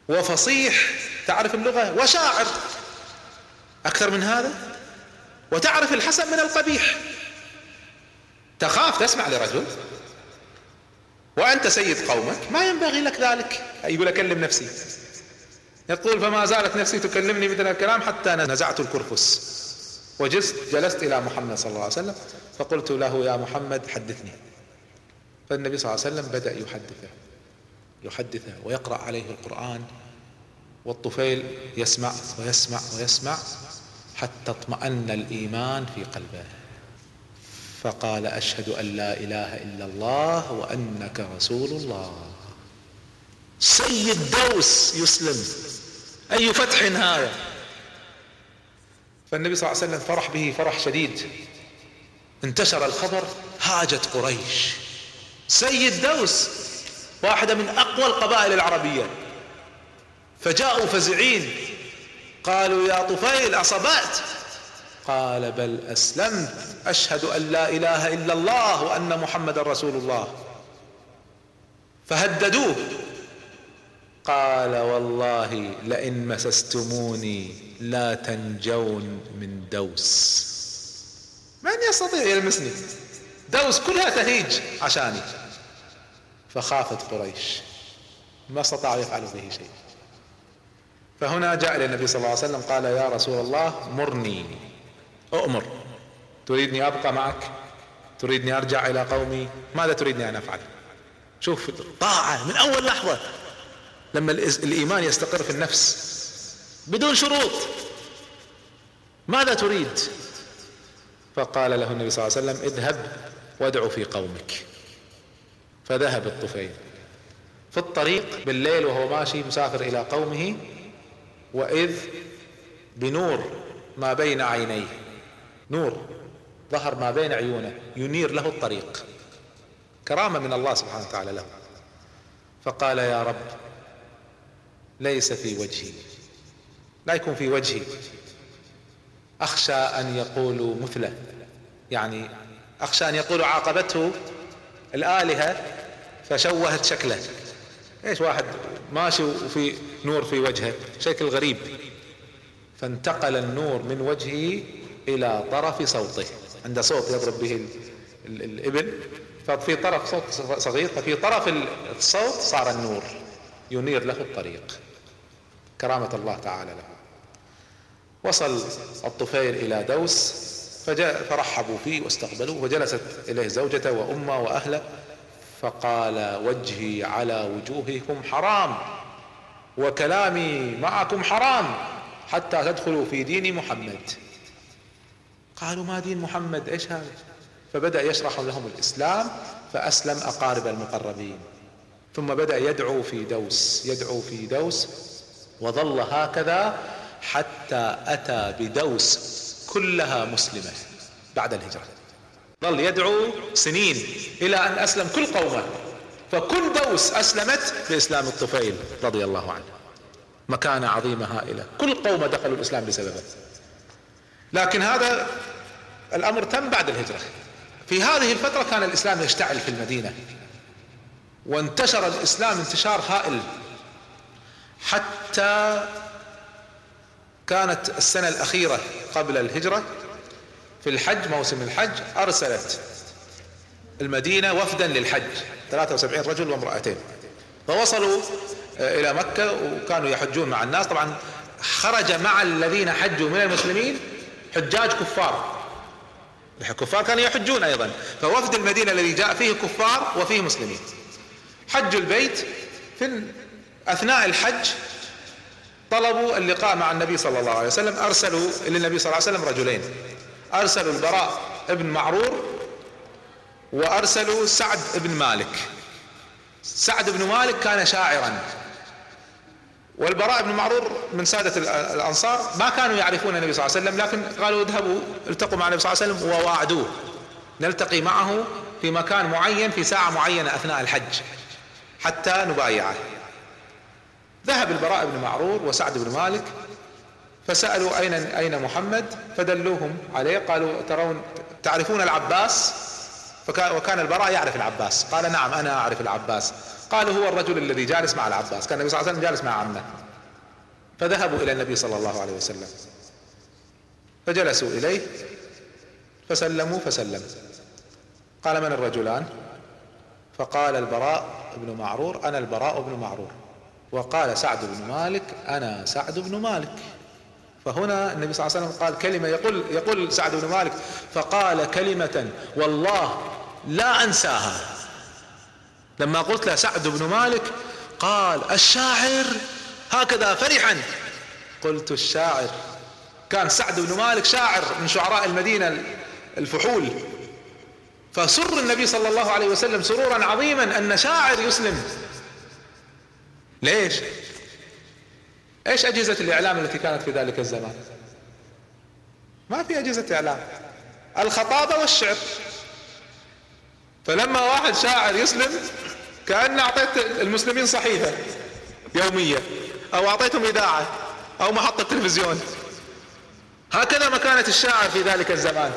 وفصيح تعرف اللغة وشاعر. أكثر من هذا؟ وتعرف الحسن من القبيح. تخاف تسمع لرجل. وأنت سيد قومك ما ينبغي لك ذلك. يقول أكلم نفسي. يقول فما زالت نفسي تكلمني مثل الكلام حتى نزعت الكرفس. وجلست جلست إلى محمد صلى الله عليه وسلم فقلت له يا محمد حدثني. فالنبي صلى الله عليه وسلم بدأ يحدثه. يحدثه ويقرأ عليه القرآن والطفيل يسمع ويسمع ويسمع. حتى اطمأن الإيمان في قلبه. فقال أشهد أن لا إله إلا الله وأنك رسول الله. سيد دوس يسلم. أي فتح هذا؟ فالنبي صلى الله عليه وسلم فرح به فرح شديد. انتشر الخبر هاجت قريش. سيد دوس واحدة من أقوى القبائل العربية. فجاءوا فزعين. قالوا يا طفيل أصبأت؟ قال بل أسلمت. أشهد أن لا إله إلا الله وأن محمد رسول الله. فهددوه. قال والله لئن مسستموني لا تنجون من دوس. من يستطيع يلمسني؟ دوس كلها تهيج عشاني. فخافت قريش. ما استطاعوا يفعلوا به شيء. فهنا جاء إلى النبي صلى الله عليه وسلم قال يا رسول الله مرني. أؤمر. تريدني أبقى معك؟ تريدني أرجع إلى قومي؟ ماذا تريدني أن أفعل؟ شوف طاعة من أول لحظة. لما الإيمان يستقر في النفس بدون شروط. ماذا تريد؟ فقال له النبي صلى الله عليه وسلم اذهب وادعو في قومك. فذهب الطفيل. في الطريق بالليل وهو ماشي مسافر إلى قومه وإذ بنور ما بين عينيه. نور ظهر ما بين عيونه ينير له الطريق. كرامة من الله سبحانه وتعالى له. فقال يا رب ليس في وجهي. لا يكون في وجهي. أخشى أن يقولوا مثله. يعني أخشى أن يقولوا عاقبته الآلهة فشوهت شكله. إيش واحد ماشي وفي نور في وجهه شكل غريب. فانتقل النور من وجهه إلى طرف صوته. عنده صوت يضرب به الإبل. ففي طرف صوت صغير ففي طرف الصوت صار النور. ينير له الطريق. كرامة الله تعالى له. وصل الطفيل إلى دوس فجاء فرحبوا فيه واستقبلوه وجلست إليه زوجته وأمه وأهله فقال وجهي على وجوهكم حرام. وكلامي معكم حرام حتى تدخلوا في دين محمد. قالوا ما دين محمد إيش هذا؟ فبدأ يشرح لهم الإسلام فأسلم أقارب المقربين. ثم بدأ يدعو في دوس يدعو في دوس وظل هكذا حتى أتى بدوس كلها مسلمة بعد الهجرة. ظل يدعو سنين إلى أن أسلم كل قومه. فكل دوس أسلمت باسلام الطفيل رضي الله عنه. مكانة عظيمة هائلة. كل قومة دخلوا الإسلام بسببه. لكن هذا الأمر تم بعد الهجرة. في هذه الفترة كان الإسلام يشتعل في المدينة. وانتشر الإسلام انتشار هائل. حتى كانت السنة الأخيرة قبل الهجرة في الحج موسم الحج أرسلت المدينة وفدا للحج. 73 رجل وامرأتين. فوصلوا آه، إلى مكة وكانوا يحجون مع الناس. طبعا خرج مع الذين حجوا من المسلمين حجاج كفار. الكفار كانوا يحجون أيضا. فوفد المدينة الذي جاء فيه كفار وفيه مسلمين. حجوا البيت في أثناء الحج طلبوا اللقاء مع النبي صلى الله عليه وسلم. أرسلوا للنبي صلى الله عليه وسلم رجلين. أرسلوا البراء ابن معرور وأرسلوا سعد بن مالك. سعد بن مالك كان شاعرا. والبراء بن معرور من سادة الأنصار ما كانوا يعرفون النبي صلى الله عليه وسلم لكن قالوا اذهبوا التقوا مع النبي صلى الله عليه وسلم وواعدوه نلتقي معه في مكان معين في ساعة معينة أثناء الحج حتى نبايعه. ذهب البراء بن معرور وسعد بن مالك فسألوا أين أين محمد؟ فدلوهم عليه قالوا ترون تعرفون العباس؟ وكان البراء يعرف العباس. قال نعم أنا أعرف العباس. قالوا هو الرجل الذي جالس مع العباس. كان النبي صلى الله عليه وسلم جالس مع عمه. فذهبوا إلى النبي صلى الله عليه وسلم. فجلسوا إليه. فسلموا فسلم. قال من الرجلان؟ فقال البراء بن معرور أنا البراء بن معرور. وقال سعد بن مالك أنا سعد بن مالك. فهنا النبي صلى الله عليه وسلم قال كلمة يقول يقول سعد بن مالك فقال كلمة والله لا أنساها. لما قلت له سعد بن مالك قال الشاعر هكذا فرحا. قلت الشاعر. كان سعد بن مالك شاعر من شعراء المدينة الفحول. فسر النبي صلى الله عليه وسلم سرورا عظيما أن شاعر يسلم. ليش؟ إيش أجهزة الإعلام التي كانت في ذلك الزمان؟ ما في أجهزة إعلام. الخطابة والشعر. فلما واحد شاعر يسلم كأن أعطيت المسلمين صحيفة يومية أو أعطيتهم إذاعة أو محطة تلفزيون. هكذا مكانة الشاعر في ذلك الزمان.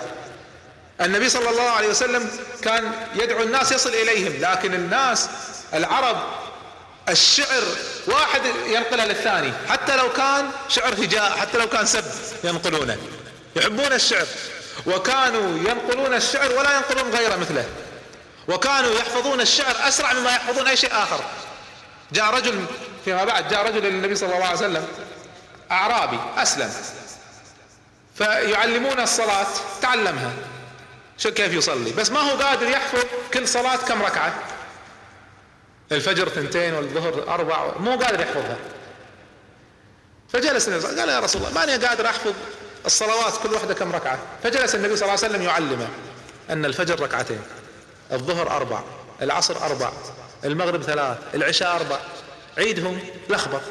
النبي صلى الله عليه وسلم كان يدعو الناس يصل إليهم لكن الناس العرب الشعر واحد ينقله للثاني. حتى لو كان شعر هجاء حتى لو كان سب ينقلونه. يحبون الشعر. وكانوا ينقلون الشعر ولا ينقلون غيره مثله. وكانوا يحفظون الشعر أسرع مما يحفظون أي شيء آخر. جاء رجل فيما بعد جاء رجل للنبي صلى الله عليه وسلم أعرابي أسلم. فيعلمون الصلاة تعلمها. شو كيف يصلي؟ بس ما هو قادر يحفظ كل صلاة كم ركعة؟ الفجر ثنتين والظهر أربع مو قادر يحفظها. فجلس النبي قال يا رسول الله ماني قادر أحفظ الصلوات كل واحدة كم ركعة؟ فجلس النبي صلى الله عليه وسلم يعلمه أن الفجر ركعتين. الظهر أربع العصر أربع المغرب ثلاث العشاء أربع. عيدهم لخبط.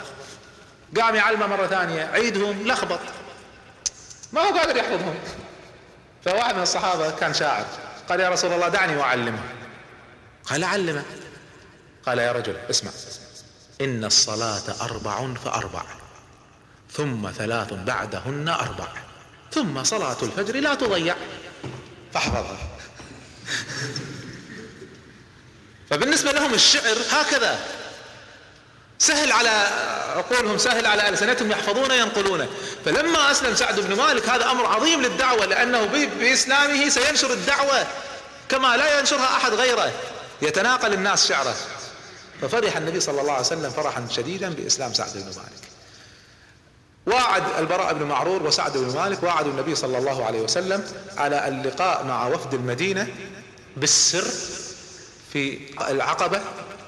قام يعلمه مرة ثانية عيدهم لخبط. ما هو قادر يحفظهم. فواحد من الصحابة كان شاعر قال يا رسول الله دعني واعلمه قال علمه. قال يا رجل اسمع. إن الصلاة أربع فأربع ثم ثلاث بعدهن أربع ثم صلاة الفجر لا تضيع. فاحفظها. فبالنسبة لهم الشعر هكذا. سهل على عقولهم سهل على ألسنتهم يحفظونه ينقلونه فلما أسلم سعد بن مالك هذا أمر عظيم للدعوة لأنه بإسلامه سينشر الدعوة كما لا ينشرها أحد غيره يتناقل الناس شعره. ففرح النبي صلى الله عليه وسلم فرحا شديدا بإسلام سعد بن مالك. وعد البراء بن معرور وسعد بن مالك وعدوا النبي صلى الله عليه وسلم على اللقاء مع وفد المدينة بالسر في العقبة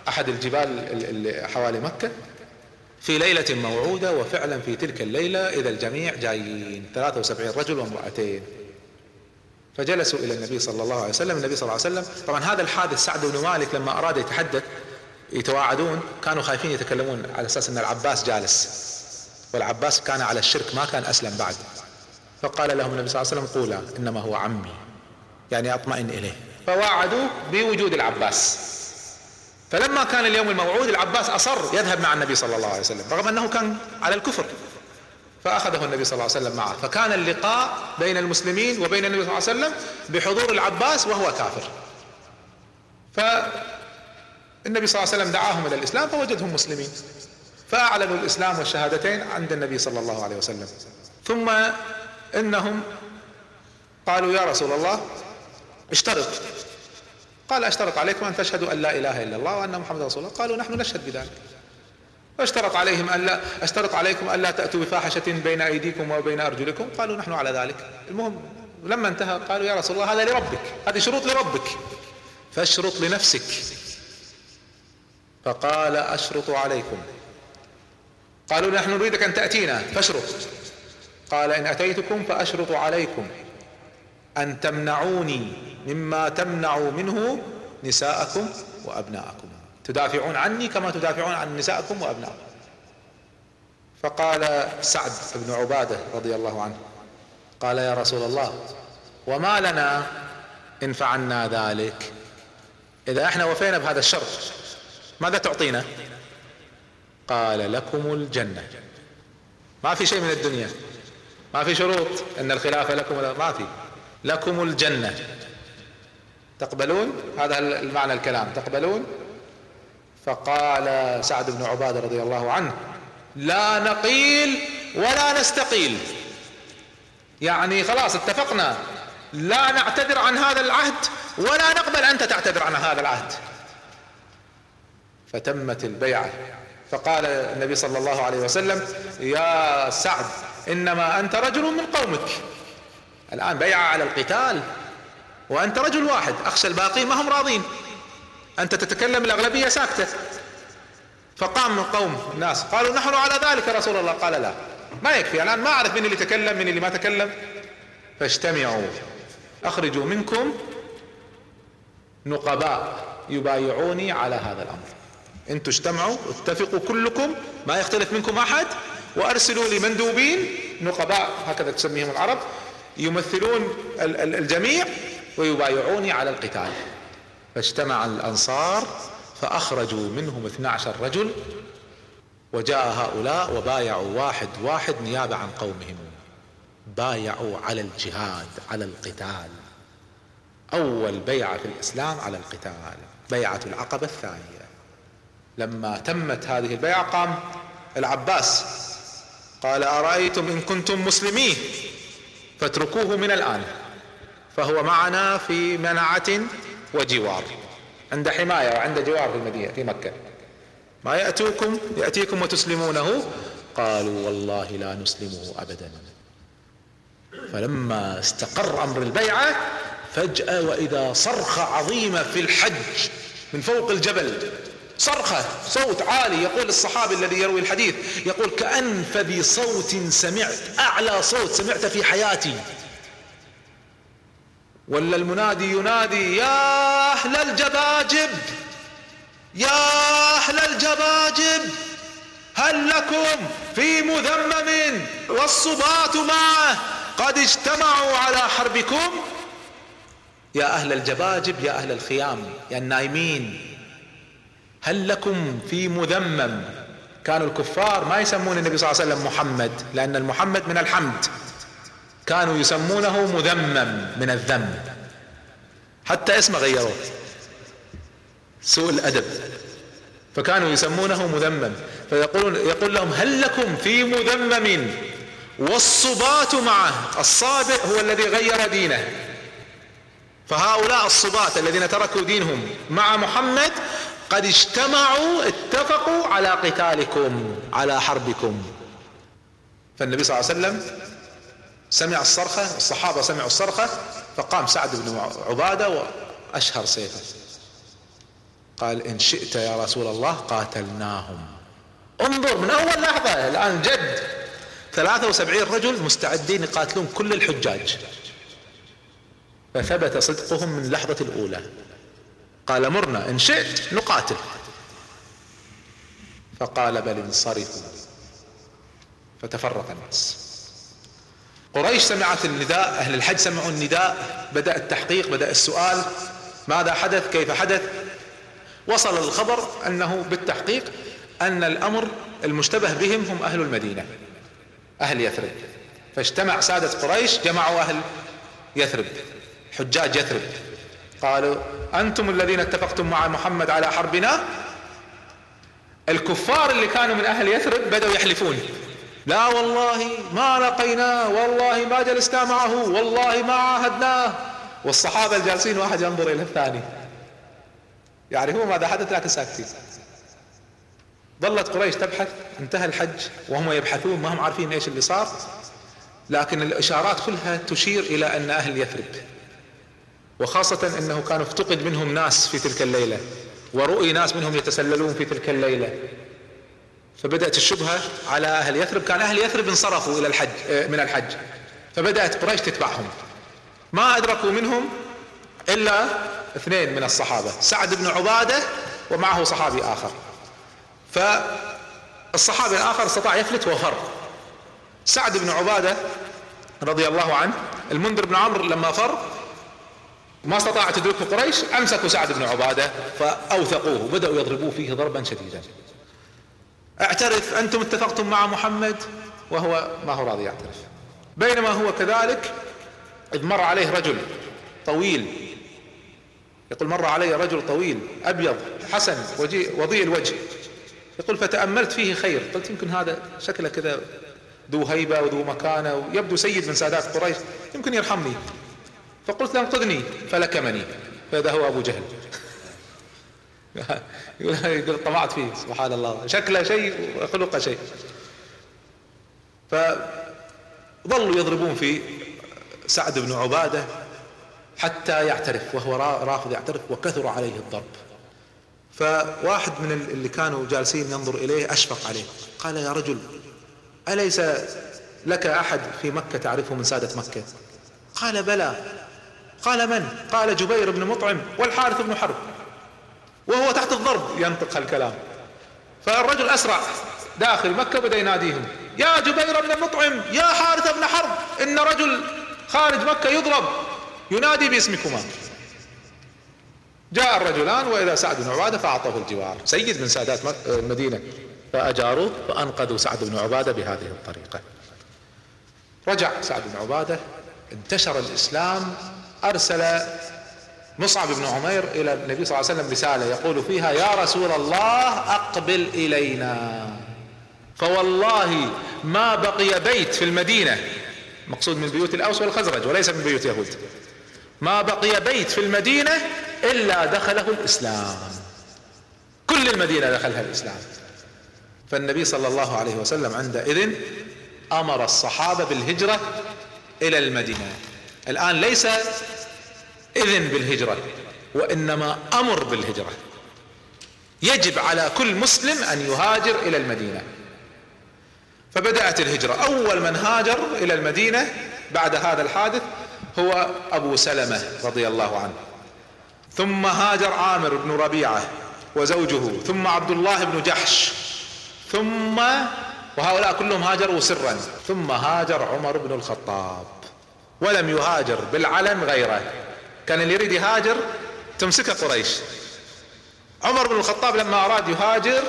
أحد الجبال اللي حوالي مكة في ليلة موعودة وفعلا في تلك الليلة إذا الجميع جايين 73 رجل وامرأتين. فجلسوا إلى النبي صلى الله عليه وسلم. النبي صلى الله عليه وسلم طبعا هذا الحادث سعد بن مالك لما أراد يتحدث يتواعدون كانوا خايفين يتكلمون على أساس أن العباس جالس والعباس كان على الشرك ما كان أسلم بعد. فقال لهم النبي صلى الله عليه وسلم قولا إنما هو عمي يعني أطمئن إليه. فواعدوا بوجود العباس. فلما كان اليوم الموعود العباس أصر يذهب مع النبي صلى الله عليه وسلم رغم أنه كان على الكفر. فأخذه النبي صلى الله عليه وسلم معه. فكان اللقاء بين المسلمين وبين النبي صلى الله عليه وسلم بحضور العباس وهو كافر. فالنبي صلى الله عليه وسلم دعاهم إلى الإسلام فوجدهم مسلمين. فأعلنوا الإسلام والشهادتين عند النبي صلى الله عليه وسلم. ثم إنهم قالوا يا رسول الله اشترط قال أشترط عليكم أن تشهدوا أن لا إله إلا الله وأن محمد رسول الله. قالوا نحن نشهد بذلك. واشترط عليهم الا أشترط عليكم الا تأتوا بفاحشة بين أيديكم وبين أرجلكم. قالوا نحن على ذلك. المهم لما انتهى قالوا يا رسول الله هذا لربك هذه شروط لربك. فاشرط لنفسك. فقال أشرط عليكم. قالوا نحن نريدك أن تأتينا فاشرط. قال إن أتيتكم فأشرط عليكم. أن تمنعوني مما تمنعوا منه نساءكم وأبناءكم. تدافعون عني كما تدافعون عن نسائكم وابنائكم فقال سعد بن عبادة رضي الله عنه قال يا رسول الله وما لنا إن فعلنا ذلك؟ إذا إحنا وفينا بهذا الشرط ماذا تعطينا؟ قال لكم الجنة. ما في شيء من الدنيا. ما في شروط إن الخلافه لكم ما في. لكم الجنة. تقبلون؟ هذا المعنى الكلام. تقبلون؟ فقال سعد بن عبادة رضي الله عنه لا نقيل ولا نستقيل. يعني خلاص اتفقنا. لا نعتذر عن هذا العهد ولا نقبل أنت تعتذر عن هذا العهد. فتمت البيعة. فقال النبي صلى الله عليه وسلم يا سعد إنما أنت رجل من قومك. الآن بيعه على القتال. وأنت رجل واحد أخشى الباقين ما هم راضين. أنت تتكلم الأغلبية ساكتة. فقام قوم الناس قالوا نحن على ذلك يا رسول الله. قال لا ما يكفي. الان ما أعرف من اللي تكلم من اللي ما تكلم. فاجتمعوا. أخرجوا منكم نقباء يبايعوني على هذا الأمر. أنتوا اجتمعوا اتفقوا كلكم ما يختلف منكم أحد. وأرسلوا لي مندوبين نقباء هكذا تسميهم العرب. يمثلون الجميع ويبايعوني على القتال. فاجتمع الأنصار فأخرجوا منهم 12 رجل وجاء هؤلاء وبايعوا واحد واحد نيابة عن قومهم. بايعوا على الجهاد على القتال. أول بيعة في الإسلام على القتال بيعة العقبة الثانية. لما تمت هذه البيعة قام العباس قال أرأيتم إن كنتم مسلمين؟ فاتركوه من الآن. فهو معنا في منعة وجوار. عند حماية وعند جوار في المدينة في مكة. ما يأتوكم؟ يأتيكم وتسلمونه؟ قالوا والله لا نسلمه أبدا. فلما استقر أمر البيعة فجأة وإذا صرخة عظيمة في الحج من فوق الجبل صرخة صوت عالي يقول الصحابي الذي يروي الحديث يقول كأنفذ صوت سمعت أعلى صوت سمعت في حياتي. ولا المنادي ينادي يا أهل الجباجب يا أهل الجباجب هل لكم في مذمم والصبات معه قد اجتمعوا على حربكم؟ يا أهل الجباجب يا أهل الخيام يا النايمين. هل لكم في مذمم؟ كانوا الكفار ما يسمون النبي صلى الله عليه وسلم محمد لأن المحمد من الحمد. كانوا يسمونه مذمم من الذم. حتى اسمه غيروه. سوء الأدب. فكانوا يسمونه مذمم. فيقولون يقول لهم هل لكم في مذمم؟ والصبات معه. الصابئ هو الذي غير دينه. فهؤلاء الصبات الذين تركوا دينهم مع محمد قد اجتمعوا اتفقوا على قتالكم على حربكم. فالنبي صلى الله عليه وسلم سمع الصرخة الصحابة سمعوا الصرخة فقام سعد بن عبادة وأشهر سيفه. قال إن شئت يا رسول الله قاتلناهم. انظر من أول لحظة الآن جد. 73 رجل مستعدين يقاتلون كل الحجاج. فثبت صدقهم من اللحظة الأولى. قال مرنا إن شئت نقاتل. فقال بل انصرفوا. فتفرق الناس. قريش سمعت النداء أهل الحج سمعوا النداء بدأ التحقيق بدأ السؤال ماذا حدث؟ كيف حدث؟ وصل الخبر أنه بالتحقيق أن الأمر المشتبه بهم هم أهل المدينة أهل يثرب. فاجتمع سادة قريش جمعوا أهل يثرب حجاج يثرب. قالوا أنتم الذين اتفقتم مع محمد على حربنا؟ الكفار اللي كانوا من أهل يثرب بدأوا يحلفون. لا والله ما لقيناه والله ما جلسنا معه والله ما عاهدناه. والصحابة الجالسين واحد ينظر إلى الثاني. يعني هو ماذا حدث؟ لكن ساكتين. ظلت قريش تبحث انتهى الحج وهم يبحثون ما هم عارفين إيش اللي صار. لكن الإشارات كلها تشير إلى أن أهل يثرب وخاصة إنه كان افتقد منهم ناس في تلك الليلة ورؤي ناس منهم يتسللون في تلك الليلة. فبدأت الشبهة على أهل يثرب كان أهل يثرب انصرفوا إلى الحج من الحج. فبدأت قريش تتبعهم. ما أدركوا منهم إلا اثنين من الصحابة سعد بن عبادة ومعه صحابي آخر. فالصحابي الآخر استطاع يفلت وفر سعد بن عبادة رضي الله عنه المنذر بن عمرو لما فر ما استطاع تدركه قريش أمسكوا سعد بن عبادة فأوثقوه بدأوا يضربوه فيه ضربا شديدا. اعترف أنتم اتفقتم مع محمد وهو ما هو راضي يعترف. بينما هو كذلك إذ مر عليه رجل طويل يقول مر علي رجل طويل أبيض حسن وضيء الوجه. يقول فتأملت فيه خير. قلت يمكن هذا شكله كذا ذو هيبة وذو مكانة ويبدو سيد من سادات قريش يمكن يرحمني. فقلت انقذني فلكمني. فهذا هو أبو جهل. (laughs) يقول طمعت فيه سبحان الله. شكله شيء وخلقه شيء. فظلوا يضربون في سعد بن عبادة حتى يعترف وهو رافض يعترف وكثر عليه الضرب. فواحد من اللي كانوا جالسين ينظر إليه أشفق عليه. قال يا رجل أليس لك أحد في مكة تعرفه من سادة مكة؟ قال بلى. قال من؟ قال جبير بن مطعم والحارث بن حرب. وهو تحت الضرب ينطق الكلام. فالرجل أسرع داخل مكة بدأ يناديهم. يا جبير بن مطعم يا حارث بن حرب إن رجل خارج مكة يضرب ينادي باسمكما. جاء الرجلان وإذا سعد بن عبادة فأعطوه الجوار. سيد من سادات المدينة. فأجاروه فأنقذوا سعد بن عبادة بهذه الطريقة. رجع سعد بن عبادة انتشر الإسلام أرسل مصعب بن عمير إلى النبي صلى الله عليه وسلم رسالة يقول فيها يا رسول الله أقبل إلينا. فوالله ما بقي بيت في المدينة مقصود من بيوت الأوس والخزرج وليس من بيوت يهود. ما بقي بيت في المدينة إلا دخله الإسلام. كل المدينة دخلها الإسلام. فالنبي صلى الله عليه وسلم عندئذ أمر الصحابة بالهجرة إلى المدينة. الآن ليس إذن بالهجرة وإنما أمر بالهجرة. يجب على كل مسلم أن يهاجر إلى المدينة. فبدأت الهجرة. أول من هاجر إلى المدينة بعد هذا الحادث هو أبو سلمة رضي الله عنه. ثم هاجر عامر بن ربيعة وزوجه ثم عبد الله بن جحش ثم وهؤلاء كلهم هاجروا سرا ثم هاجر عمر بن الخطاب. ولم يهاجر بالعلن غيره. كان اللي يريد يهاجر تمسكه قريش. عمر بن الخطاب لما أراد يهاجر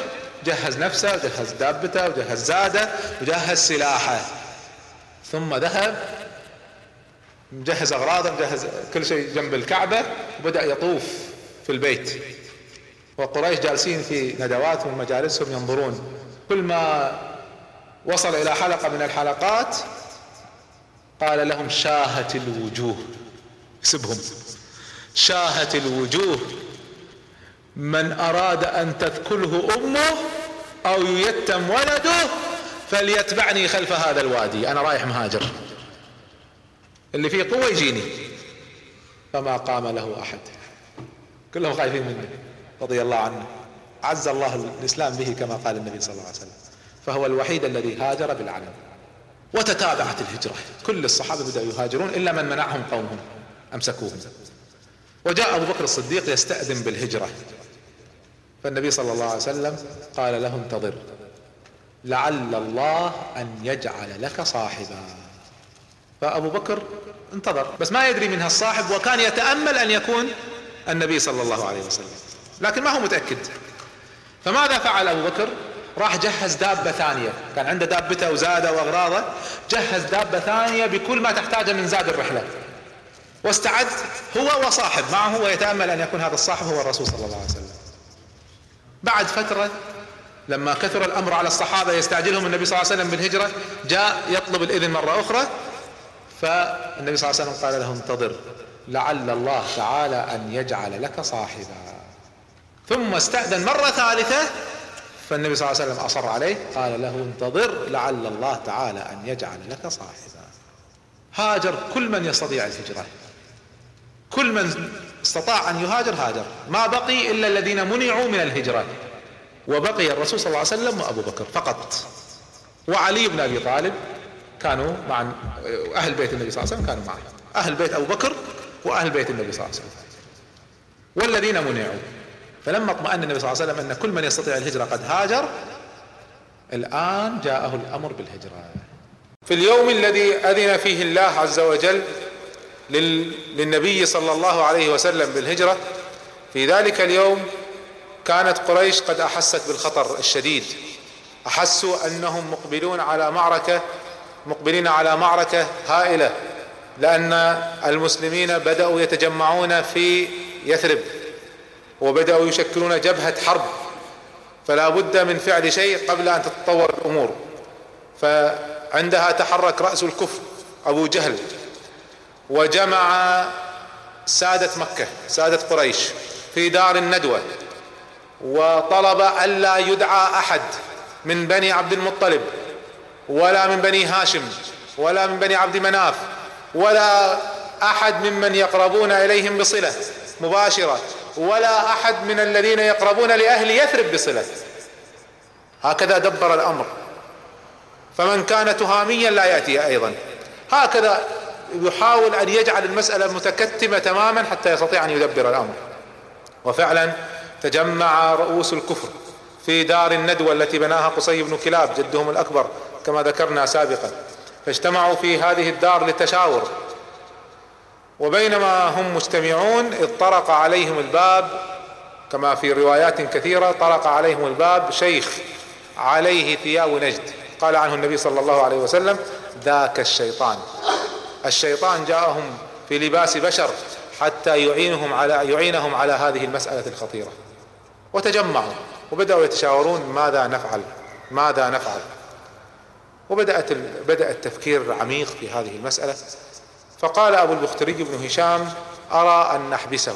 جهز نفسه وجهز دابته وجهز زاده وجهز سلاحه. ثم ذهب مجهز أغراضه مجهز كل شيء جنب الكعبة وبدأ يطوف في البيت. وقريش جالسين في ندواتهم ومجالسهم ينظرون. كل ما وصل إلى حلقة من الحلقات قال لهم شاهت الوجوه. سبهم شاهت الوجوه. من أراد أن تذكله أمه أو ييتم ولده فليتبعني خلف هذا الوادي. أنا رايح مهاجر. اللي فيه قوة يجيني. فما قام له أحد. كلهم خايفين منه رضي الله عنه. عز الله الإسلام به كما قال النبي صلى الله عليه وسلم. فهو الوحيد الذي هاجر بالعلم. وتتابعت الهجرة. كل الصحابة بدأوا يهاجرون إلا من منعهم قومهم أمسكوهم. وجاء أبو بكر الصديق يستأذن بالهجرة. فالنبي صلى الله عليه وسلم قال له انتظر. لعل الله أن يجعل لك صاحبا. فأبو بكر انتظر بس ما يدري من هالصاحب وكان يتأمل أن يكون النبي صلى الله عليه وسلم. لكن ما هو متأكد. فماذا فعل أبو بكر؟ راح جهز دابة ثانية. كان عنده دابته وزاده وأغراضه. جهز دابة ثانية بكل ما تحتاجه من زاد الرحلة. واستعد. هو وصاحب. معه ويتأمل أن يكون هذا الصاحب هو الرسول صلى الله عليه وسلم. بعد فترة لما كثر الأمر على الصحابة يستعجلهم النبي صلى الله عليه وسلم بالهجرة جاء يطلب الإذن مرة أخرى. فالنبي صلى الله عليه وسلم قال له انتظر. لعل الله تعالى أن يجعل لك صاحبا. ثم استأذن مرة ثالثة. فالنبي صلى الله عليه وسلم أصر عليه قال له انتظر لعل الله تعالى أن يجعل لك صاحبا. هاجر كل من يستطيع الهجرة. كل من استطاع أن يهاجر هاجر. ما بقي إلا الذين منعوا من الهجرة. وبقي الرسول صلى الله عليه وسلم وأبو بكر فقط. وعلي بن أبي طالب كانوا مع أهل بيت النبي صلى الله عليه وسلم كانوا معه. أهل بيت أبو بكر وأهل بيت النبي صلى الله عليه وسلم. والذين منعوا. فلما اطمأن النبي صلى الله عليه وسلم أن كل من يستطيع الهجرة قد هاجر الآن جاءه الأمر بالهجرة. في اليوم الذي أذن فيه الله عز وجل للنبي صلى الله عليه وسلم بالهجرة في ذلك اليوم كانت قريش قد أحست بالخطر الشديد. أحسوا أنهم مقبلون على معركة مقبلين على معركة هائلة لأن المسلمين بدأوا يتجمعون في يثرب. وبدأوا يشكلون جبهة حرب. فلا بد من فعل شيء قبل أن تتطور الأمور. فعندها تحرك رأس الكفر أبو جهل وجمع سادة مكة سادة قريش في دار الندوة وطلب ألا يدعى أحد من بني عبد المطلب ولا من بني هاشم ولا من بني عبد مناف ولا أحد ممن يقربون إليهم بصلة مباشرة. ولا أحد من الذين يقربون لأهل يثرب بصلة. هكذا دبر الأمر. فمن كان تهاميا لا يأتي أيضا. هكذا يحاول أن يجعل المسألة متكتمة تماما حتى يستطيع أن يدبر الأمر. وفعلا تجمع رؤوس الكفر في دار الندوة التي بناها قصي بن كلاب جدهم الأكبر كما ذكرنا سابقا. فاجتمعوا في هذه الدار للتشاور. وبينما هم مجتمعون اطرق عليهم الباب كما في روايات كثيرة طرق عليهم الباب شيخ عليه ثياب نجد. قال عنه النبي صلى الله عليه وسلم ذاك الشيطان. الشيطان جاءهم في لباس بشر حتى يعينهم على يعينهم على هذه المسألة الخطيرة. وتجمعوا وبدأوا يتشاورون ماذا نفعل؟ ماذا نفعل؟ وبدأت بدأ التفكير عميق في هذه المسألة. فقال أبو البختري بن هشام أرى أن نحبسه.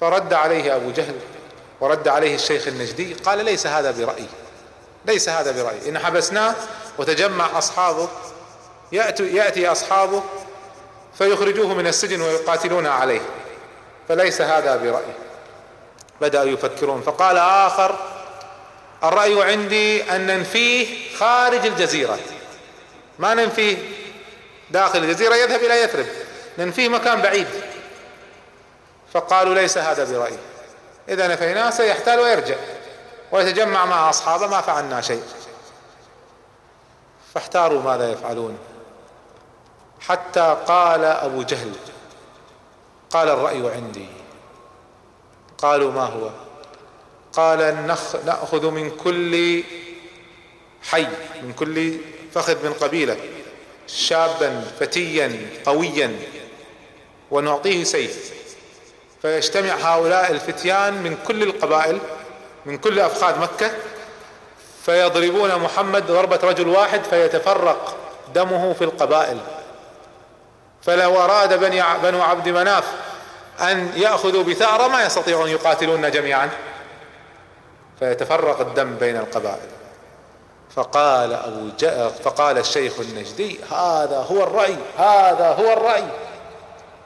فرد عليه أبو جهل ورد عليه الشيخ النجدي قال ليس هذا برأيي. ليس هذا برأيي. إن حبسناه وتجمع أصحابه يأتي, يأتي أصحابه فيخرجوه من السجن ويقاتلون عليه. فليس هذا برأيي. بدأوا يفكرون. فقال آخر الرأي عندي أن ننفيه خارج الجزيرة. ما ننفيه؟ داخل الجزيرة يذهب إلى يثرب ننفيه مكان بعيد. فقالوا ليس هذا برأيي. إذا نفيناه سيحتال ويرجع ويتجمع مع أصحابه ما فعلنا شيء. فاحتاروا ماذا يفعلون. حتى قال أبو جهل قال الرأي عندي. قالوا ما هو؟ قال نأخذ من كل حي من كل فخذ من قبيلة. شابا فتيا قويا ونعطيه سيف. فيجتمع هؤلاء الفتيان من كل القبائل من كل أفخاذ مكة فيضربون محمد ضربة رجل واحد فيتفرق دمه في القبائل. فلو أراد بني بنو عبد مناف أن يأخذوا بثأرة ما يستطيعون يقاتلون جميعا. فيتفرق الدم بين القبائل. فقال أبو فقال الشيخ النجدي هذا هو الرأي هذا هو الرأي.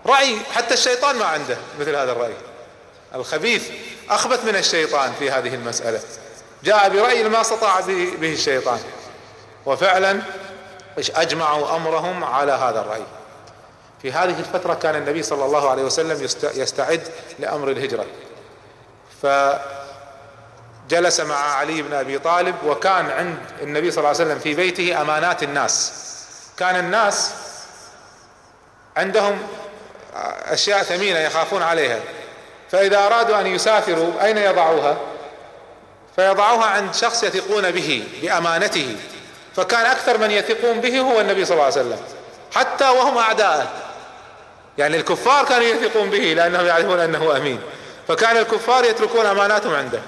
رأي حتى الشيطان ما عنده مثل هذا الرأي. الخبيث أخبث من الشيطان في هذه المسألة. جاء برأي ما استطاع به الشيطان. وفعلا أجمعوا أمرهم على هذا الرأي. في هذه الفترة كان النبي صلى الله عليه وسلم يستعد لأمر الهجرة. فجلس مع علي بن أبي طالب وكان عند النبي صلى الله عليه وسلم في بيته أمانات الناس. كان الناس عندهم أشياء ثمينة يخافون عليها. فإذا أرادوا أن يسافروا أين يضعوها؟ فيضعوها عند شخص يثقون به بأمانته. فكان أكثر من يثقون به هو النبي صلى الله عليه وسلم. حتى وهم أعداءه. يعني الكفار كانوا يثقون به لأنهم يعرفون أنه أمين. فكان الكفار يتركون أماناتهم عنده.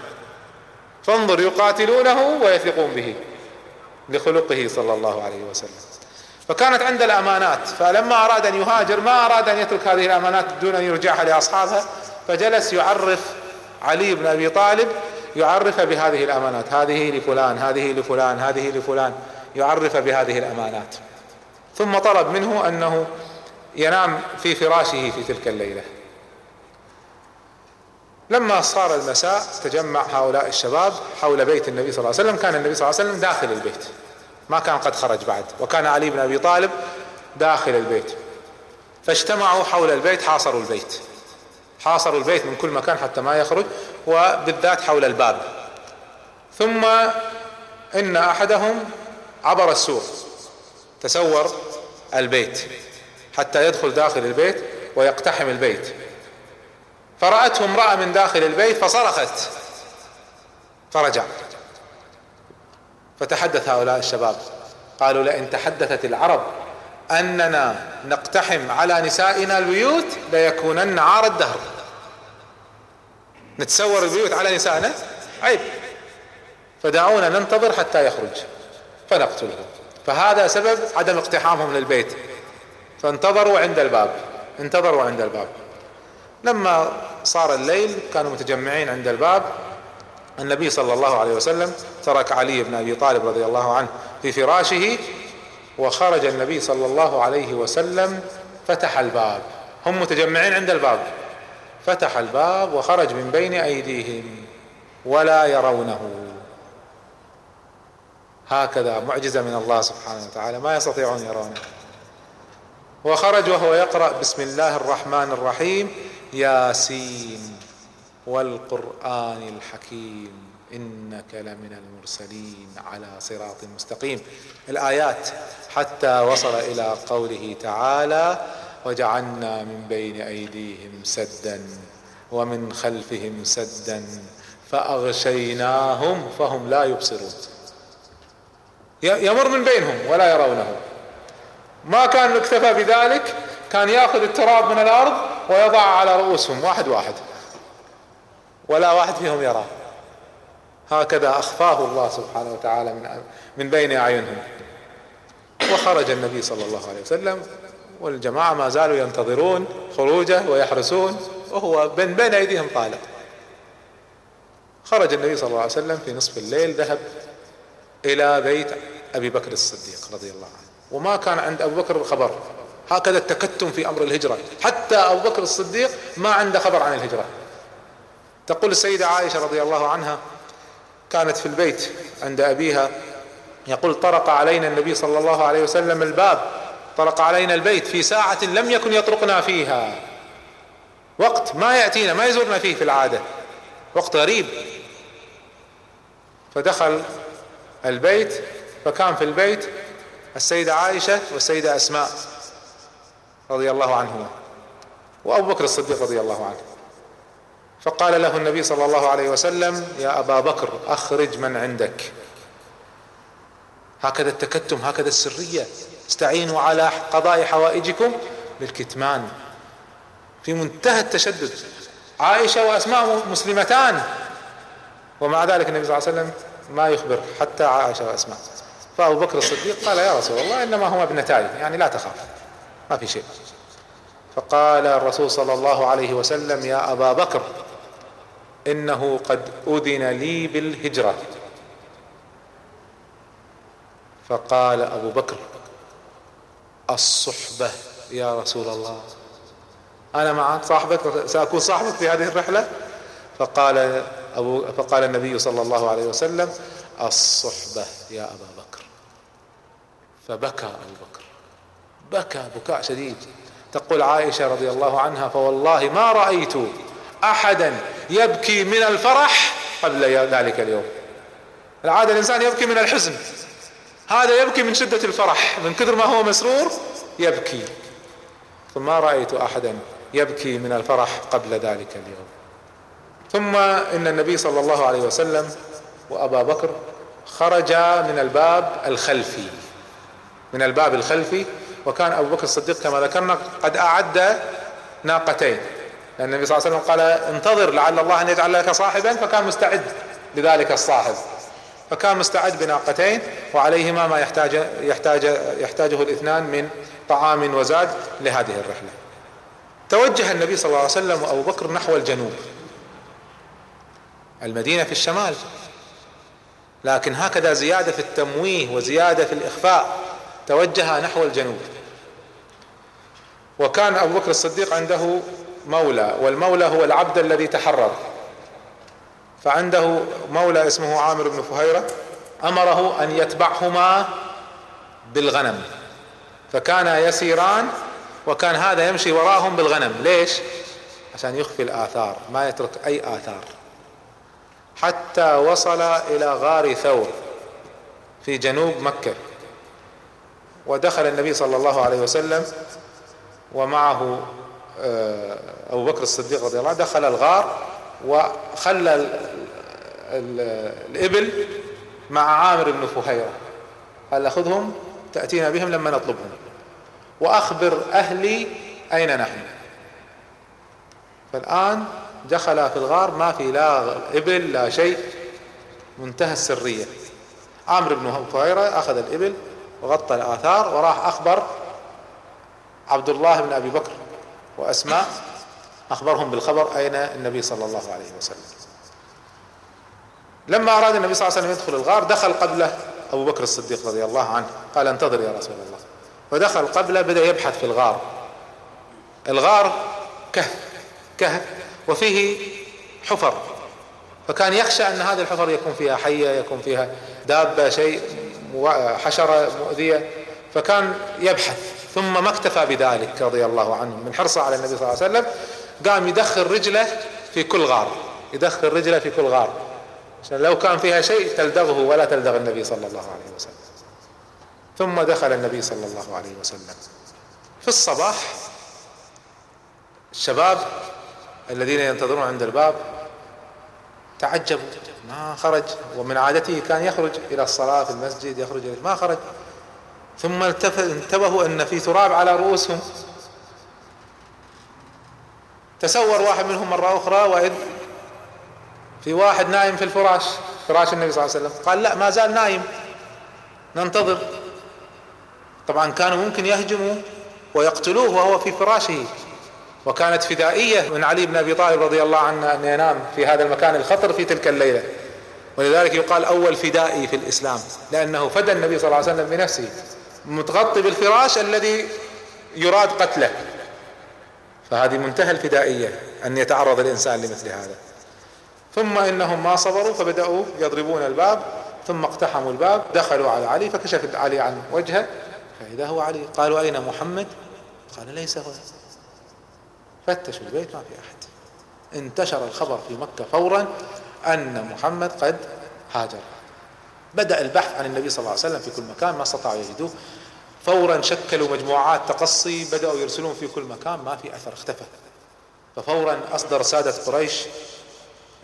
فانظر يقاتلونه ويثقون به لخلقه صلى الله عليه وسلم. فكانت عند الأمانات فلما أراد أن يهاجر ما أراد أن يترك هذه الأمانات دون أن يرجعها لأصحابها فجلس يعرف علي بن أبي طالب يعرف بهذه الأمانات هذه لفلان هذه لفلان هذه لفلان يعرف بهذه الأمانات. ثم طلب منه أنه ينام في فراشه في تلك الليلة. لما صار المساء تجمع هؤلاء الشباب حول بيت النبي صلى الله عليه وسلم. كان النبي صلى الله عليه وسلم داخل البيت. ما كان قد خرج بعد. وكان علي بن أبي طالب داخل البيت. فاجتمعوا حول البيت حاصروا البيت. حاصروا البيت من كل مكان حتى ما يخرج وبالذات حول الباب. ثم إن أحدهم عبر السور تسور البيت حتى يدخل داخل البيت ويقتحم البيت. فرأته امرأة من داخل البيت فصرخت. فرجع. فتحدث هؤلاء الشباب. قالوا لئن تحدثت العرب أننا نقتحم على نسائنا البيوت ليكونن عار الدهر. نتسور البيوت على نسائنا؟ عيب. فدعونا ننتظر حتى يخرج. فنقتله. فهذا سبب عدم اقتحامهم للبيت. فانتظروا عند الباب. انتظروا عند الباب. لما صار الليل كانوا متجمعين عند الباب النبي صلى الله عليه وسلم ترك علي بن أبي طالب رضي الله عنه في فراشه وخرج النبي صلى الله عليه وسلم فتح الباب. هم متجمعين عند الباب. فتح الباب وخرج من بين أيديهم ولا يرونه. هكذا معجزة من الله سبحانه وتعالى. ما يستطيعون يرونه. وخرج وهو يقرأ بسم الله الرحمن الرحيم ياسين والقرآن الحكيم إنك لمن المرسلين على صراط مستقيم. الآيات حتى وصل إلى قوله تعالى وجعلنا من بين أيديهم سدا ومن خلفهم سدا فأغشيناهم فهم لا يبصرون. يمر من بينهم ولا يرونه. ما كان اكتفى بذلك كان يأخذ التراب من الأرض ويضع على رؤوسهم واحد واحد. ولا واحد فيهم يراه هكذا أخفاه الله سبحانه وتعالى من من بين أعينهم. وخرج النبي صلى الله عليه وسلم والجماعة ما زالوا ينتظرون خروجه ويحرسون وهو بين بين أيديهم طالع خرج النبي صلى الله عليه وسلم في نصف الليل ذهب إلى بيت أبي بكر الصديق رضي الله عنه. وما كان عند أبو بكر خبر. هكذا التكتم في أمر الهجرة. حتى أبو بكر الصديق ما عنده خبر عن الهجرة. تقول السيدة عائشة رضي الله عنها كانت في البيت عند أبيها يقول طرق علينا النبي صلى الله عليه وسلم الباب طرق علينا البيت في ساعة لم يكن يطرقنا فيها. وقت ما يأتينا ما يزورنا فيه في العادة. وقت غريب. فدخل البيت فكان في البيت السيدة عائشة والسيدة أسماء. رضي الله عنهما. وأبو بكر الصديق رضي الله عنه. فقال له النبي صلى الله عليه وسلم يا أبا بكر أخرج من عندك. هكذا التكتم هكذا السرية. استعينوا على قضاء حوائجكم بالكتمان في منتهى التشدد عائشة وأسماء مسلمتان. ومع ذلك النبي صلى الله عليه وسلم ما يخبر حتى عائشة وأسماء. فأبو بكر الصديق قال يا رسول الله إنما هما ابنتاي يعني لا تخاف. ما في شيء. فقال الرسول صلى الله عليه وسلم يا أبا بكر إنه قد أذن لي بالهجرة. فقال أبو بكر الصحبة يا رسول الله أنا معك صاحبك سأكون صاحبك في هذه الرحلة؟ فقال أبو فقال النبي صلى الله عليه وسلم الصحبة يا أبا بكر. فبكى أبو بكر. بكى بكاء شديد. تقول عائشة رضي الله عنها فوالله ما رأيت أحدا يبكي من الفرح قبل ذلك اليوم. العادة الإنسان يبكي من الحزن. هذا يبكي من شدة الفرح. من كثر ما هو مسرور يبكي. ثم ما رأيت أحدا يبكي من الفرح قبل ذلك اليوم. ثم إن النبي صلى الله عليه وسلم وأبا بكر خرجا من الباب الخلفي. من الباب الخلفي وكان أبو بكر الصديق كما ذكرنا قد أعد ناقتين. لأن النبي صلى الله عليه وسلم قال انتظر لعل الله أن يجعل لك صاحبا فكان مستعد لذلك الصاحب. فكان مستعد بناقتين وعليهما ما يحتاج يحتاج يحتاجه الاثنان من طعام وزاد لهذه الرحلة. توجه النبي صلى الله عليه وسلم وأبو بكر نحو الجنوب. المدينة في الشمال. لكن هكذا زيادة في التمويه وزيادة في الإخفاء. توجه نحو الجنوب. وكان أبو بكر الصديق عنده مولى والمولى هو العبد الذي تحرر. فعنده مولى اسمه عامر بن فهيرة أمره أن يتبعهما بالغنم. فكان يسيران وكان هذا يمشي وراهم بالغنم. ليش؟ عشان يخفي الآثار ما يترك أي آثار. حتى وصل إلى غار ثور في جنوب مكة. ودخل النبي صلى الله عليه وسلم ومعه آه، أبو بكر الصديق رضي الله عنه دخل الغار وخلى الإبل مع عامر بن فهيرة. قال خذهم تأتينا بهم لما نطلبهم. وأخبر أهلي أين نحن. فالآن دخل في الغار ما في لا إبل لا شيء منتهى السرية. عامر بن فهيرة أخذ الإبل وغطى الآثار وراح أخبر عبد الله بن أبي بكر وأسماء أخبرهم بالخبر أين النبي صلى الله عليه وسلم. لما أراد النبي صلى الله عليه وسلم يدخل الغار دخل قبله أبو بكر الصديق رضي الله عنه قال انتظر يا رسول الله. ودخل قبله بدأ يبحث في الغار. الغار كهف كهف وفيه حفر. فكان يخشى أن هذه الحفر يكون فيها حية يكون فيها دابة شيء. حشرة مؤذية فكان يبحث. ثم ما اكتفى بذلك رضي الله عنه. من حرصه على النبي صلى الله عليه وسلم قام يدخل رجله في كل غار. يدخل رجله في كل غار. عشان لو كان فيها شيء تلدغه ولا تلدغ النبي صلى الله عليه وسلم. ثم دخل النبي صلى الله عليه وسلم. في الصباح الشباب الذين ينتظرون عند الباب تعجبوا. ما خرج ومن عادته كان يخرج إلى الصلاة في المسجد يخرج ما خرج. ثم انتبهوا أن في تراب على رؤوسهم. تصور واحد منهم مرة أخرى وإذ في واحد نايم في الفراش فراش النبي صلى الله عليه وسلم. قال لا ما زال نايم. ننتظر. طبعا كانوا ممكن يهجموا ويقتلوه وهو في فراشه. وكانت فدائية من علي بن أبي طالب رضي الله عنه أن ينام في هذا المكان الخطر في تلك الليلة. ولذلك يقال أول فدائي في الإسلام لأنه فدى النبي صلى الله عليه وسلم بنفسه متغطي بالفراش الذي يراد قتله. فهذه منتهى الفدائية أن يتعرض الإنسان لمثل هذا. ثم إنهم ما صبروا فبدأوا يضربون الباب ثم اقتحموا الباب دخلوا على علي فكشف علي عن وجهه فإذا هو علي؟ قالوا أين محمد؟ قال ليس هو. فتشوا البيت ما في أحد. انتشر الخبر في مكة فورا أن محمد قد هاجر. بدأ البحث عن النبي صلى الله عليه وسلم في كل مكان ما استطاعوا يجدوه. فورا شكلوا مجموعات تقصي بدأوا يرسلون في كل مكان ما في أثر اختفى. ففورا أصدر سادة قريش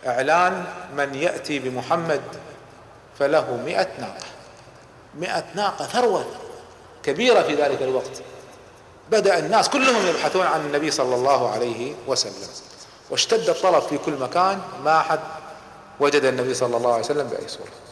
إعلان من يأتي بمحمد فله مئة ناقة. مئة ناقة ثروة كبيرة في ذلك الوقت. بدأ الناس كلهم يبحثون عن النبي صلى الله عليه وسلم. واشتد الطلب في كل مكان ما أحد وجد النبي صلى الله عليه وسلم بأي صورة.